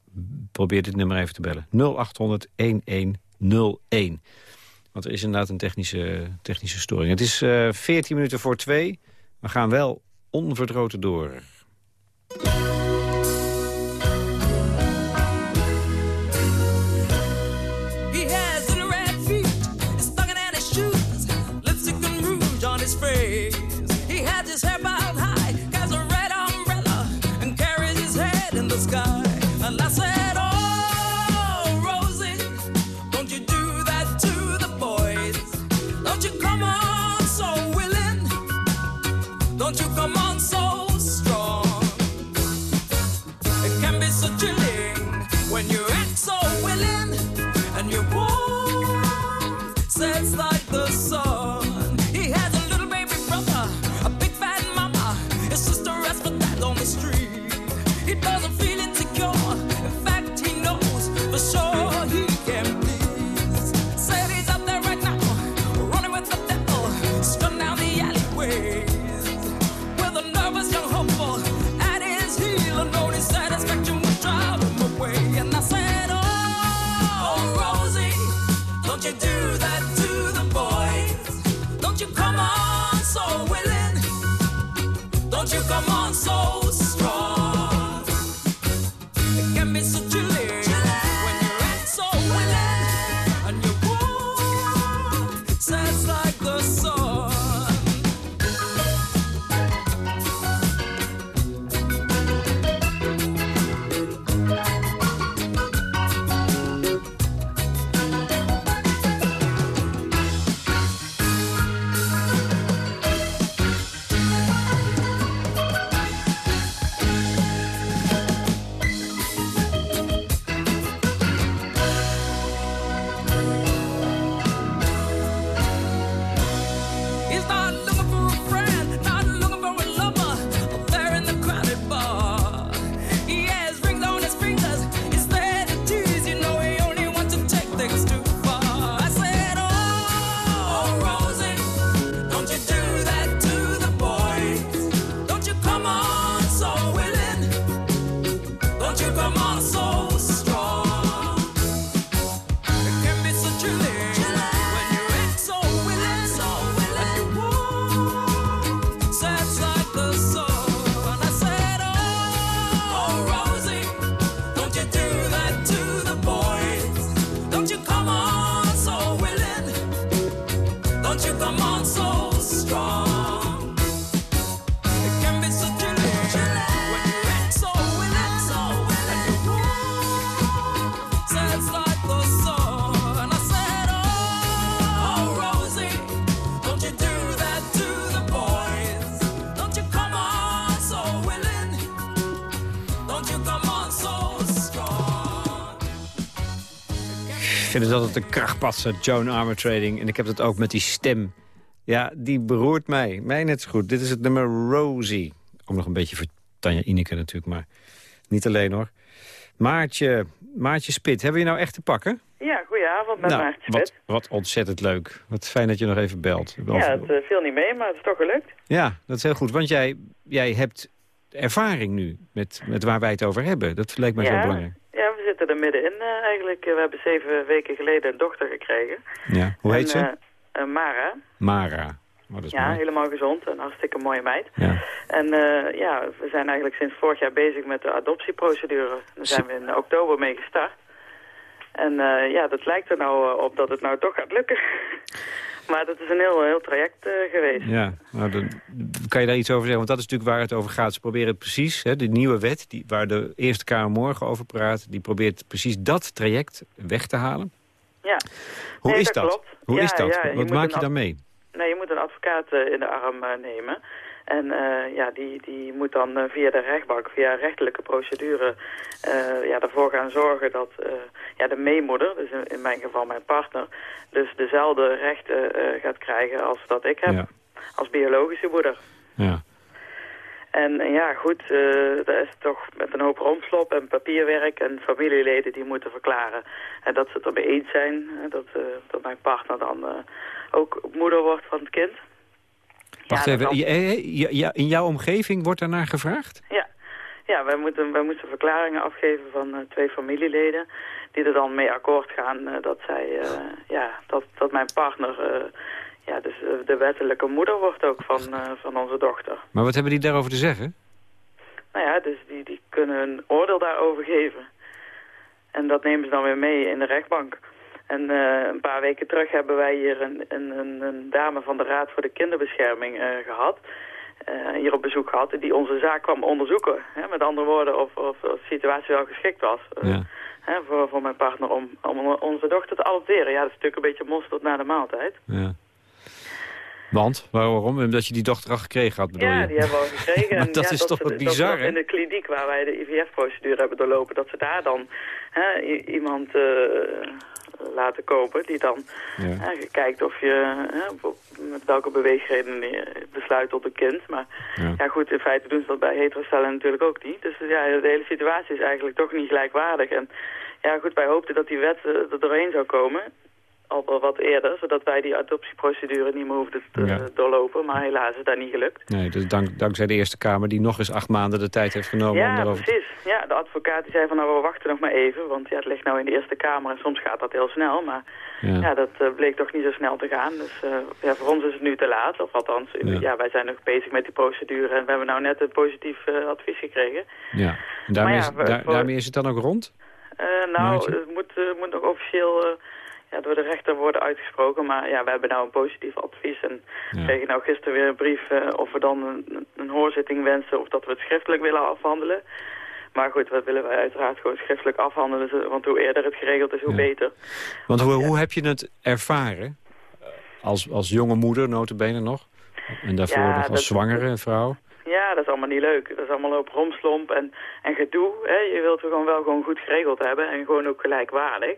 probeer dit nummer even te bellen. 0800 1101. Want er is inderdaad een technische, technische storing. Het is eh 14 minuten voor twee. We gaan wel onverdroten door.
When you act so willing
vind het altijd een krachtpatser, Joan Armour Trading. En ik heb dat ook met die stem. Ja, die beroert mij. Mij net zo goed. Dit is het nummer Rosie. Ook nog een beetje voor Tanja Ineke natuurlijk, maar niet alleen hoor. Maartje, Maartje Spit, hebben we je nou echt te pakken?
Ja, goedenavond met
nou,
Maartje
wat,
Spit.
wat ontzettend leuk. Wat fijn dat je nog even belt.
Ja, het eh, viel niet mee, maar het is toch gelukt.
ja, dat is heel goed. Want jij, jij hebt ervaring nu met, met waar wij het over hebben. Dat lijkt mij zo belangrijk.
Ja, we zitten er middenin eh, eigenlijk. Eh, We hebben zeven weken geleden een dochter gekregen.
Ja. Hoe heet
En,
ze?
eh, Mara.
Mara. Oh,
Ja,
mooi.
helemaal gezond en hartstikke mooie meid.
Ja.
En ja, we zijn eigenlijk sinds vorig jaar bezig met de adoptieprocedure. Daar zijn we in oktober mee gestart. En ja, dat lijkt er nou op dat het nou toch gaat lukken. (laughs) maar dat is een heel, heel traject eh, geweest.
Ja, nou, dan kan je daar iets over zeggen? Want dat is natuurlijk waar het over gaat. Ze proberen het precies, hè, de nieuwe wet die, waar de Eerste Kamer morgen over praat... die probeert precies dat traject weg te halen.
Ja.
Hoe
Nee,
is
dat.
Hoe
Ja,
is dat?
ja,
Wat maak je
ad-
dan mee?
Nee, je moet een advocaat eh, in de arm eh, nemen. En eh, ja, die, die moet dan eh, via de rechtbank, via rechtelijke procedure, eh, ja, ervoor gaan zorgen dat ja, de meemoeder, dus in, in mijn geval mijn partner, dus dezelfde rechten gaat krijgen als dat ik heb,
Ja.
als biologische moeder.
Ja.
En ja, goed, eh dat is toch met een hoop romslop en papierwerk en familieleden die moeten verklaren eh, dat ze het ermee eens zijn. dat, dat mijn partner dan ook moeder wordt van het kind.
Wacht
Ja,
even, je- je- ja, in jouw omgeving wordt daarnaar gevraagd?
Ja, ja wij, moeten, wij moesten verklaringen afgeven van eh, twee familieleden die er dan mee akkoord gaan eh, dat zij, eh, ja, dat, dat mijn partner, eh, ja, dus eh, de wettelijke moeder wordt ook van, eh, van onze dochter.
Maar wat hebben die daarover te zeggen?
Nou ja, dus die, die kunnen een oordeel daarover geven. En dat nemen ze dan weer mee in de rechtbank. En eh, een paar weken terug hebben wij hier een, een, een, een dame van de Raad voor de Kinderbescherming eh, gehad. eh, hier op bezoek gehad, die onze zaak kwam onderzoeken. Hè, met andere woorden, of, of, of de situatie wel geschikt was
Ja.
hè, voor, voor mijn partner om, om onze dochter te adopteren. Ja, dat is natuurlijk een beetje mosterd na de maaltijd.
Ja. Want? Waarom? Omdat je die dochter al gekregen had, bedoel
ja,
je?
die hebben we al gekregen. (laughs)
Maar
En
dat
ja,
is toch
ze-
wat bizar, hè?
In de kliniek waar wij de IVF-procedure hebben doorlopen, dat ze daar dan hè, iemand eh, laten kopen die dan
Ja.
hè, kijkt of je hè, met welke beweegreden je besluit tot een kind. Maar
Ja.
ja. goed, in feite doen ze dat bij heterostellen natuurlijk ook niet. Dus ja, de hele situatie is eigenlijk toch niet gelijkwaardig. En ja goed, wij hoopten dat die wet eh, er doorheen zou komen. Al wel wat eerder, zodat wij die adoptieprocedure niet meer hoefden te
Ja.
doorlopen. Maar helaas is dat niet gelukt.
Nee, dus dank, dankzij de Eerste Kamer die nog eens acht maanden de tijd heeft genomen om
Ja,
daarover te...
precies. Ja, de advocaat die zei van nou, we wachten nog maar even. Want ja, het ligt nou in de Eerste Kamer en soms gaat dat heel snel. Maar
Ja.
ja, dat eh, bleek toch niet zo snel te gaan. Dus eh, ja, voor ons is het nu te laat. Of althans,
Ja.
ja. wij zijn nog bezig met die procedure. En we hebben nou net een positief eh, advies gekregen.
Ja. En daarmee,
ja,
is, daar-
voor-
daarmee is het dan ook rond?
Eh, nou, het moet, eh, moet nog officieel eh, ja, door de rechter worden uitgesproken. Maar ja, we hebben nou een positief advies. En
Ja.
kregen nou gisteren weer een brief eh, of we dan een, een hoorzitting wensen... of dat we het schriftelijk willen afhandelen. Maar goed, dat willen wij uiteraard gewoon schriftelijk afhandelen. Want hoe eerder het geregeld is, hoe
Ja.
beter.
Want hoe, hoe heb je het ervaren? Als, als jonge moeder, notabene nog? En daarvoor
Ja,
nog als zwangere vrouw?
Ja, dat is allemaal niet leuk. Dat is allemaal op romslomp en, en gedoe. Hè. Je wilt het gewoon wel gewoon goed geregeld hebben en gewoon ook gelijkwaardig.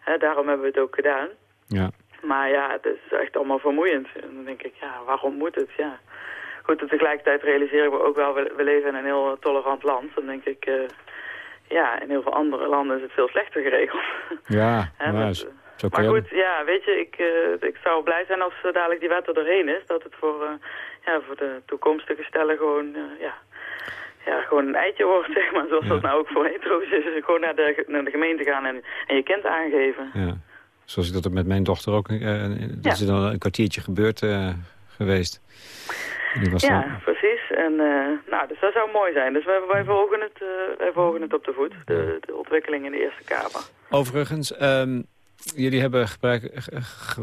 Hè, daarom hebben we het ook gedaan.
Ja.
Maar ja, het is echt allemaal vermoeiend. En dan denk ik, ja, waarom moet het? Ja. Goed, en tegelijkertijd realiseren we ook wel, we, we leven in een heel tolerant land. Dan denk ik, eh, ja, in heel veel andere landen is het veel slechter geregeld. (laughs)
Ja, (laughs) maar
goed, ja, weet je, ik, eh, ik zou blij zijn als dadelijk die wet er doorheen is. Dat het voor, eh, ja, voor de toekomstige stellen gewoon, ja, ja, gewoon een eitje wordt, zeg maar. Zoals dat nou ook voor hetero's is. Gewoon naar de, naar de gemeente gaan en, en je kind aangeven.
Ja. Zoals ik dat met mijn dochter ook... eh, dat is dan een kwartiertje gebeurd eh, geweest. En die was
ja,
dan-
precies. En nou, dus dat zou mooi zijn. Dus wij, wij, volgen, het, wij volgen het op de voet, de, de ontwikkeling in de Eerste Kamer.
Overigens, ehm, jullie hebben gebruik,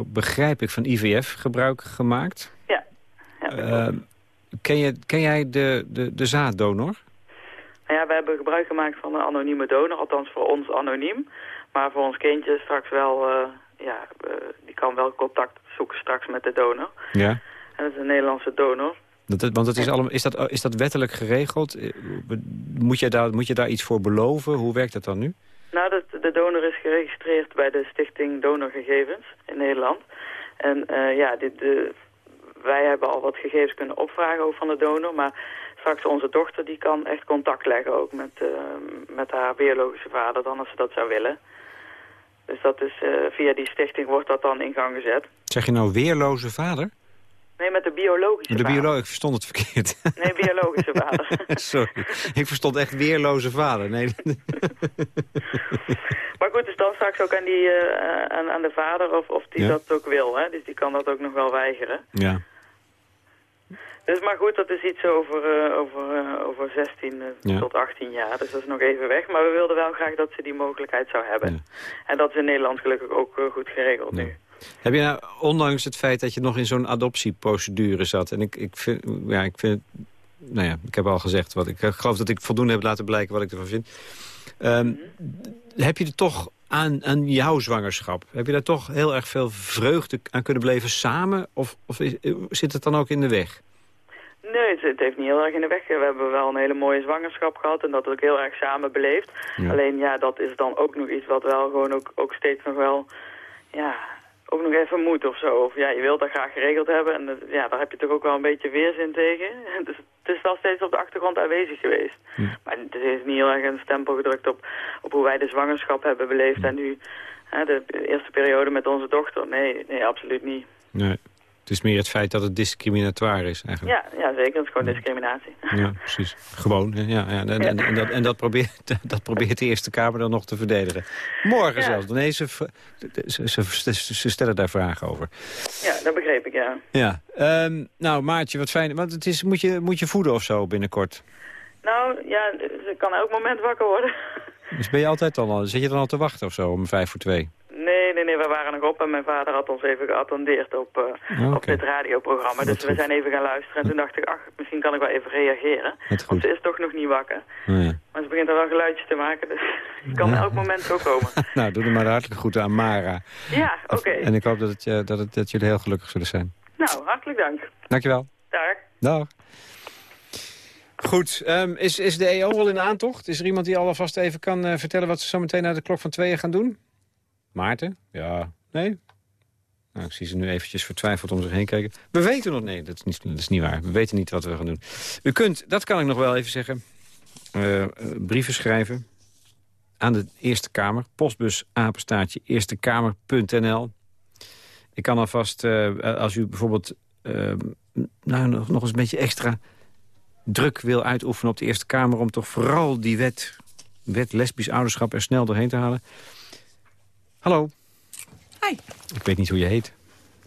begrijp ik, van IVF gebruik gemaakt.
Ja. ja
ken, je, ken jij de, de, de zaaddonor?
Nou ja, we hebben gebruik gemaakt van een anonieme donor, althans voor ons anoniem. Maar voor ons kindje straks wel, eh, ja, eh, die kan wel contact zoeken straks met de donor.
Ja.
En dat is een Nederlandse donor.
Dat, dat- want dat is, allemaal, is, dat, is dat wettelijk geregeld? Eh, Moet je, daar, moet je daar iets voor beloven? Hoe werkt dat dan nu?
Nou, de, de donor is geregistreerd bij de stichting Donorgegevens in Nederland. En ja, dit, de, wij hebben al wat gegevens kunnen opvragen ook van de donor, maar straks onze dochter die kan echt contact leggen ook met, eh, met haar biologische vader dan als ze dat zou willen. Dus dat is, eh, via die stichting wordt dat dan in gang gezet.
Zeg je nou weerloze vader?
Nee, met de biologische
De bioloog, ik verstond het verkeerd.
Nee, biologische vader. (laughs)
Sorry, ik verstond echt weerloze vader. Nee. (laughs)
Maar goed, dus dan straks ook aan, die, eh, aan, aan de vader of, of die
Ja.
dat ook wil. Hè? Dus die kan dat ook nog wel weigeren.
Ja.
Dus maar goed, dat is iets over, eh, over, eh, over 16 eh,
Ja.
tot 18 jaar. Dus dat is nog even weg. Maar we wilden wel graag dat ze die mogelijkheid zou hebben. En dat is in Nederland gelukkig ook goed geregeld nu.
Heb je nou, ondanks het feit dat je nog in zo'n adoptieprocedure zat... en ik, ik, vind, ja, ik vind... Nou ja, ik heb al gezegd wat ik... Ik geloof dat ik voldoende heb laten blijken wat ik ervan vind. Ehm, Heb je er toch aan, aan jouw zwangerschap... heb je daar toch heel erg veel vreugde aan kunnen beleven samen? Of, of is- zit het dan ook in de weg?
Nee, het, het heeft niet heel erg in de weg. We hebben wel een hele mooie zwangerschap gehad en dat ook heel erg samen beleefd.
Ja.
Alleen ja, dat is dan ook nog iets wat wel gewoon ook, ook steeds nog wel, ja, ook nog even moet of zo. Of ja, je wilt dat graag geregeld hebben en dat- ja, daar heb je toch ook wel een beetje weerzin tegen. (laughs) Dus het is wel steeds op de achtergrond aanwezig geweest. Maar het is niet heel erg een stempel gedrukt op, op hoe wij de zwangerschap hebben beleefd en nu hè, de eerste periode met onze dochter. Nee, nee, absoluut niet.
Nee. Het is meer het feit dat het discriminatoire is eigenlijk.
Ja, ja zeker. Het is gewoon discriminatie.
Ja, precies. Gewoon. Ja, ja. En, en, en dat, en dat, probeert, (laughs) dat probeert de Eerste Kamer dan nog te verdedigen. Morgen
Ja.
zelfs. Nee, ze, ze, ze, ze- ze stellen daar vragen over.
Ja, dat begreep ik, ja.
Ja. Ehm, nou, Maartje, wat fijn. Want het is, moet, je, moet je voeden of zo binnenkort?
Nou, ja, ze kan elk moment wakker worden.
Dus ben je altijd al, zit je dan al te wachten of zo om vijf voor twee?
Nee, we waren nog op en mijn vader had ons even geattendeerd op, eh,
Oh,
op dit radioprogramma. Dus we
goed.
zijn even gaan luisteren en toen dacht ik, ach, misschien kan ik wel even reageren.
Goed.
Want ze is toch nog niet wakker.
Oh, ja.
Maar ze begint al wel geluidjes te maken, dus (laughs) die kan
Ja.
elk moment zo komen. (laughs)
nou, doe er maar hartelijk groeten aan Mara.
Ja, oké.
En ik hoop dat, het, dat, het, dat jullie heel gelukkig zullen zijn.
Nou, hartelijk dank.
Dankjewel.
Dag.
Dag. Goed, ehm, is, is de EO al in aantocht? Is er iemand die alvast even kan eh, vertellen wat ze zo meteen naar de klok van tweeën gaan doen? Maarten? Ja. Nee? Nou, ik zie ze nu eventjes vertwijfeld om zich heen kijken. We weten nog... Nee, dat is, niet, dat is niet waar. We weten niet wat we gaan doen. U kunt, dat kan ik nog wel even zeggen, eh, eh, brieven schrijven aan de Eerste Kamer. Postbus apenstaartje eerstekamer.nl. Ik kan alvast, eh, als u bijvoorbeeld nou, nog, nog eens een beetje extra druk wil uitoefenen op de Eerste Kamer... om toch vooral die wet, wet lesbisch ouderschap er snel doorheen te halen. Hallo.
Hi.
Ik weet niet hoe je heet.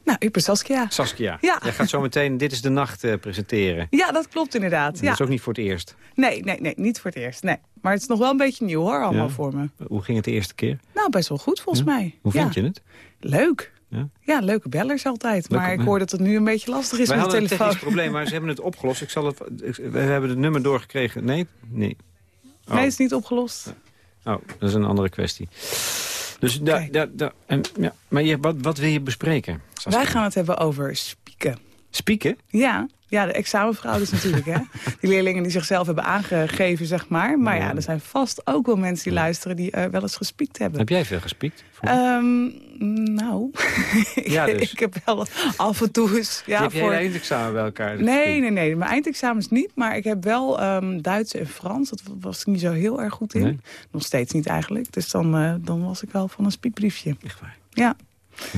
Nou, ik ben Saskia.
Saskia.
Ja.
Jij gaat zo meteen Dit is de Nacht eh, presenteren.
Ja, dat klopt inderdaad.
Dat
Ja.
is ook niet voor het eerst.
Nee, nee, nee, niet voor het eerst. Nee. Maar het is nog wel een beetje nieuw hoor, allemaal
Ja.
voor me.
Hoe ging het de eerste keer?
Nou, best wel goed volgens mij.
Hoe
ja.
vind je het?
Leuk.
Ja.
Ja, leuke bellers altijd. Maar ik hoor dat het nu een beetje lastig is
Wij
met de
hadden een
telefoon.
technisch probleem, maar ze hebben het opgelost. Ik zal het, we hebben het nummer doorgekregen. Nee? Nee. Oh.
Nee, het is niet opgelost.
Oh, dat is een andere kwestie. Dus da, da, da, en, ja, maar je, wat, wat wil je bespreken?
Wij gaan het hebben over spieken.
Spieken?
Ja, ja de examenfraudes natuurlijk. Hè? (laughs) Die leerlingen die zichzelf hebben aangegeven, zeg maar. Maar ja, er zijn vast ook wel mensen die luisteren die eh, wel eens gespiekt hebben.
Heb jij veel gespiekt?
Ehm, nou, (laughs)
Ja, dus.
ik heb wel af en toe eens...
je
Ja,
hebt je
voor...
hele eindexamen bij elkaar. dus
Nee, nee, nee. Mijn eindexamens niet. Maar ik heb wel ehm, Duits en Frans. Dat was ik niet zo heel erg goed in.
Nee?
Nog steeds niet eigenlijk. Dus dan, eh, dan was ik wel van een spiekbriefje.
Echt waar?
Ja.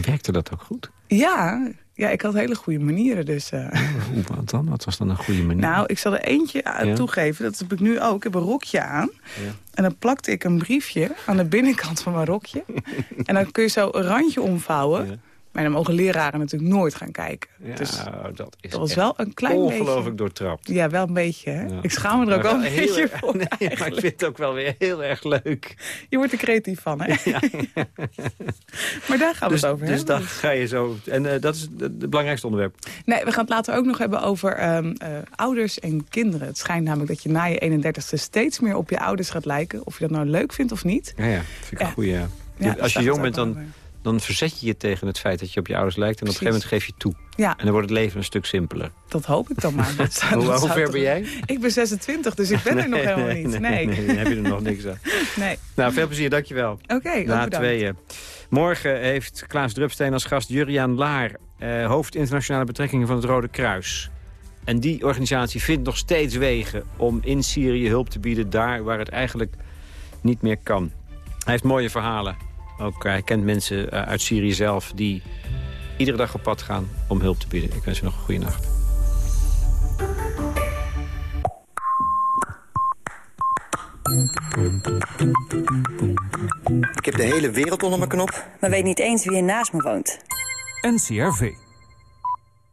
Werkte dat ook goed?
Ja, ja, ik had hele goede manieren. Dus, eh. (laughs)
Hoe, wat dan? Wat was dan een goede manier?
Nou, ik zal er eentje aan
Ja.
toegeven. Dat heb ik nu ook. Ik heb een rokje aan.
Ja.
En dan plakte ik een briefje aan de binnenkant van mijn rokje. (laughs) en dan kun je zo een randje omvouwen. Maar dan mogen leraren natuurlijk nooit gaan kijken.
Ja,
dus
dat is
dat was wel een klein
ongelooflijk
beetje...
doortrapt.
Ja, wel een beetje. Hè?
Ja.
Ik schaam me er ook wel een
heel
beetje voor. (laughs)
Nee, maar ik vind het ook wel weer heel erg leuk.
Je wordt er creatief van, hè? (laughs) (laughs) maar daar gaan we
dus
het over
dus
hebben.
dan ga je zo... En eh, dat is het, belangrijkste onderwerp.
Nee, we gaan het later ook nog hebben over ehm, eh, ouders en kinderen. Het schijnt namelijk dat je na je 31ste steeds meer op je ouders gaat lijken. Of je dat nou leuk vindt of niet.
Ja, ja. Vind ik
Ja.
een goeie. ja.
Ja,
Als je jong bent, dan,
over.
Dan verzet je je tegen het feit dat je op je ouders lijkt. En op een gegeven moment geef je toe.
Ja.
En dan wordt het leven een stuk simpeler.
Dat hoop ik dan maar. (laughs) Dat zou-
Hoe, ver ben jij?
Ik ben 26, dus ik ben er nog helemaal
nee,
niet.
Nee, dan heb je er nog niks aan. (laughs)
Nee.
Nou, veel plezier, dankjewel.
Oké, ook
Na tweeën. Morgen heeft Klaas Drupsteen als gast Juriaan Laar... Eh, hoofd internationale betrekkingen van het Rode Kruis. En die organisatie vindt nog steeds wegen om in Syrië hulp te bieden... daar waar het eigenlijk niet meer kan. Hij heeft mooie verhalen. Ook hij kent mensen eh, uit Syrië zelf die iedere dag op pad gaan om hulp te bieden. Ik wens u nog een goede nacht.
Ik heb de hele wereld onder mijn knop, maar weet niet eens wie er naast me woont.
NCRV.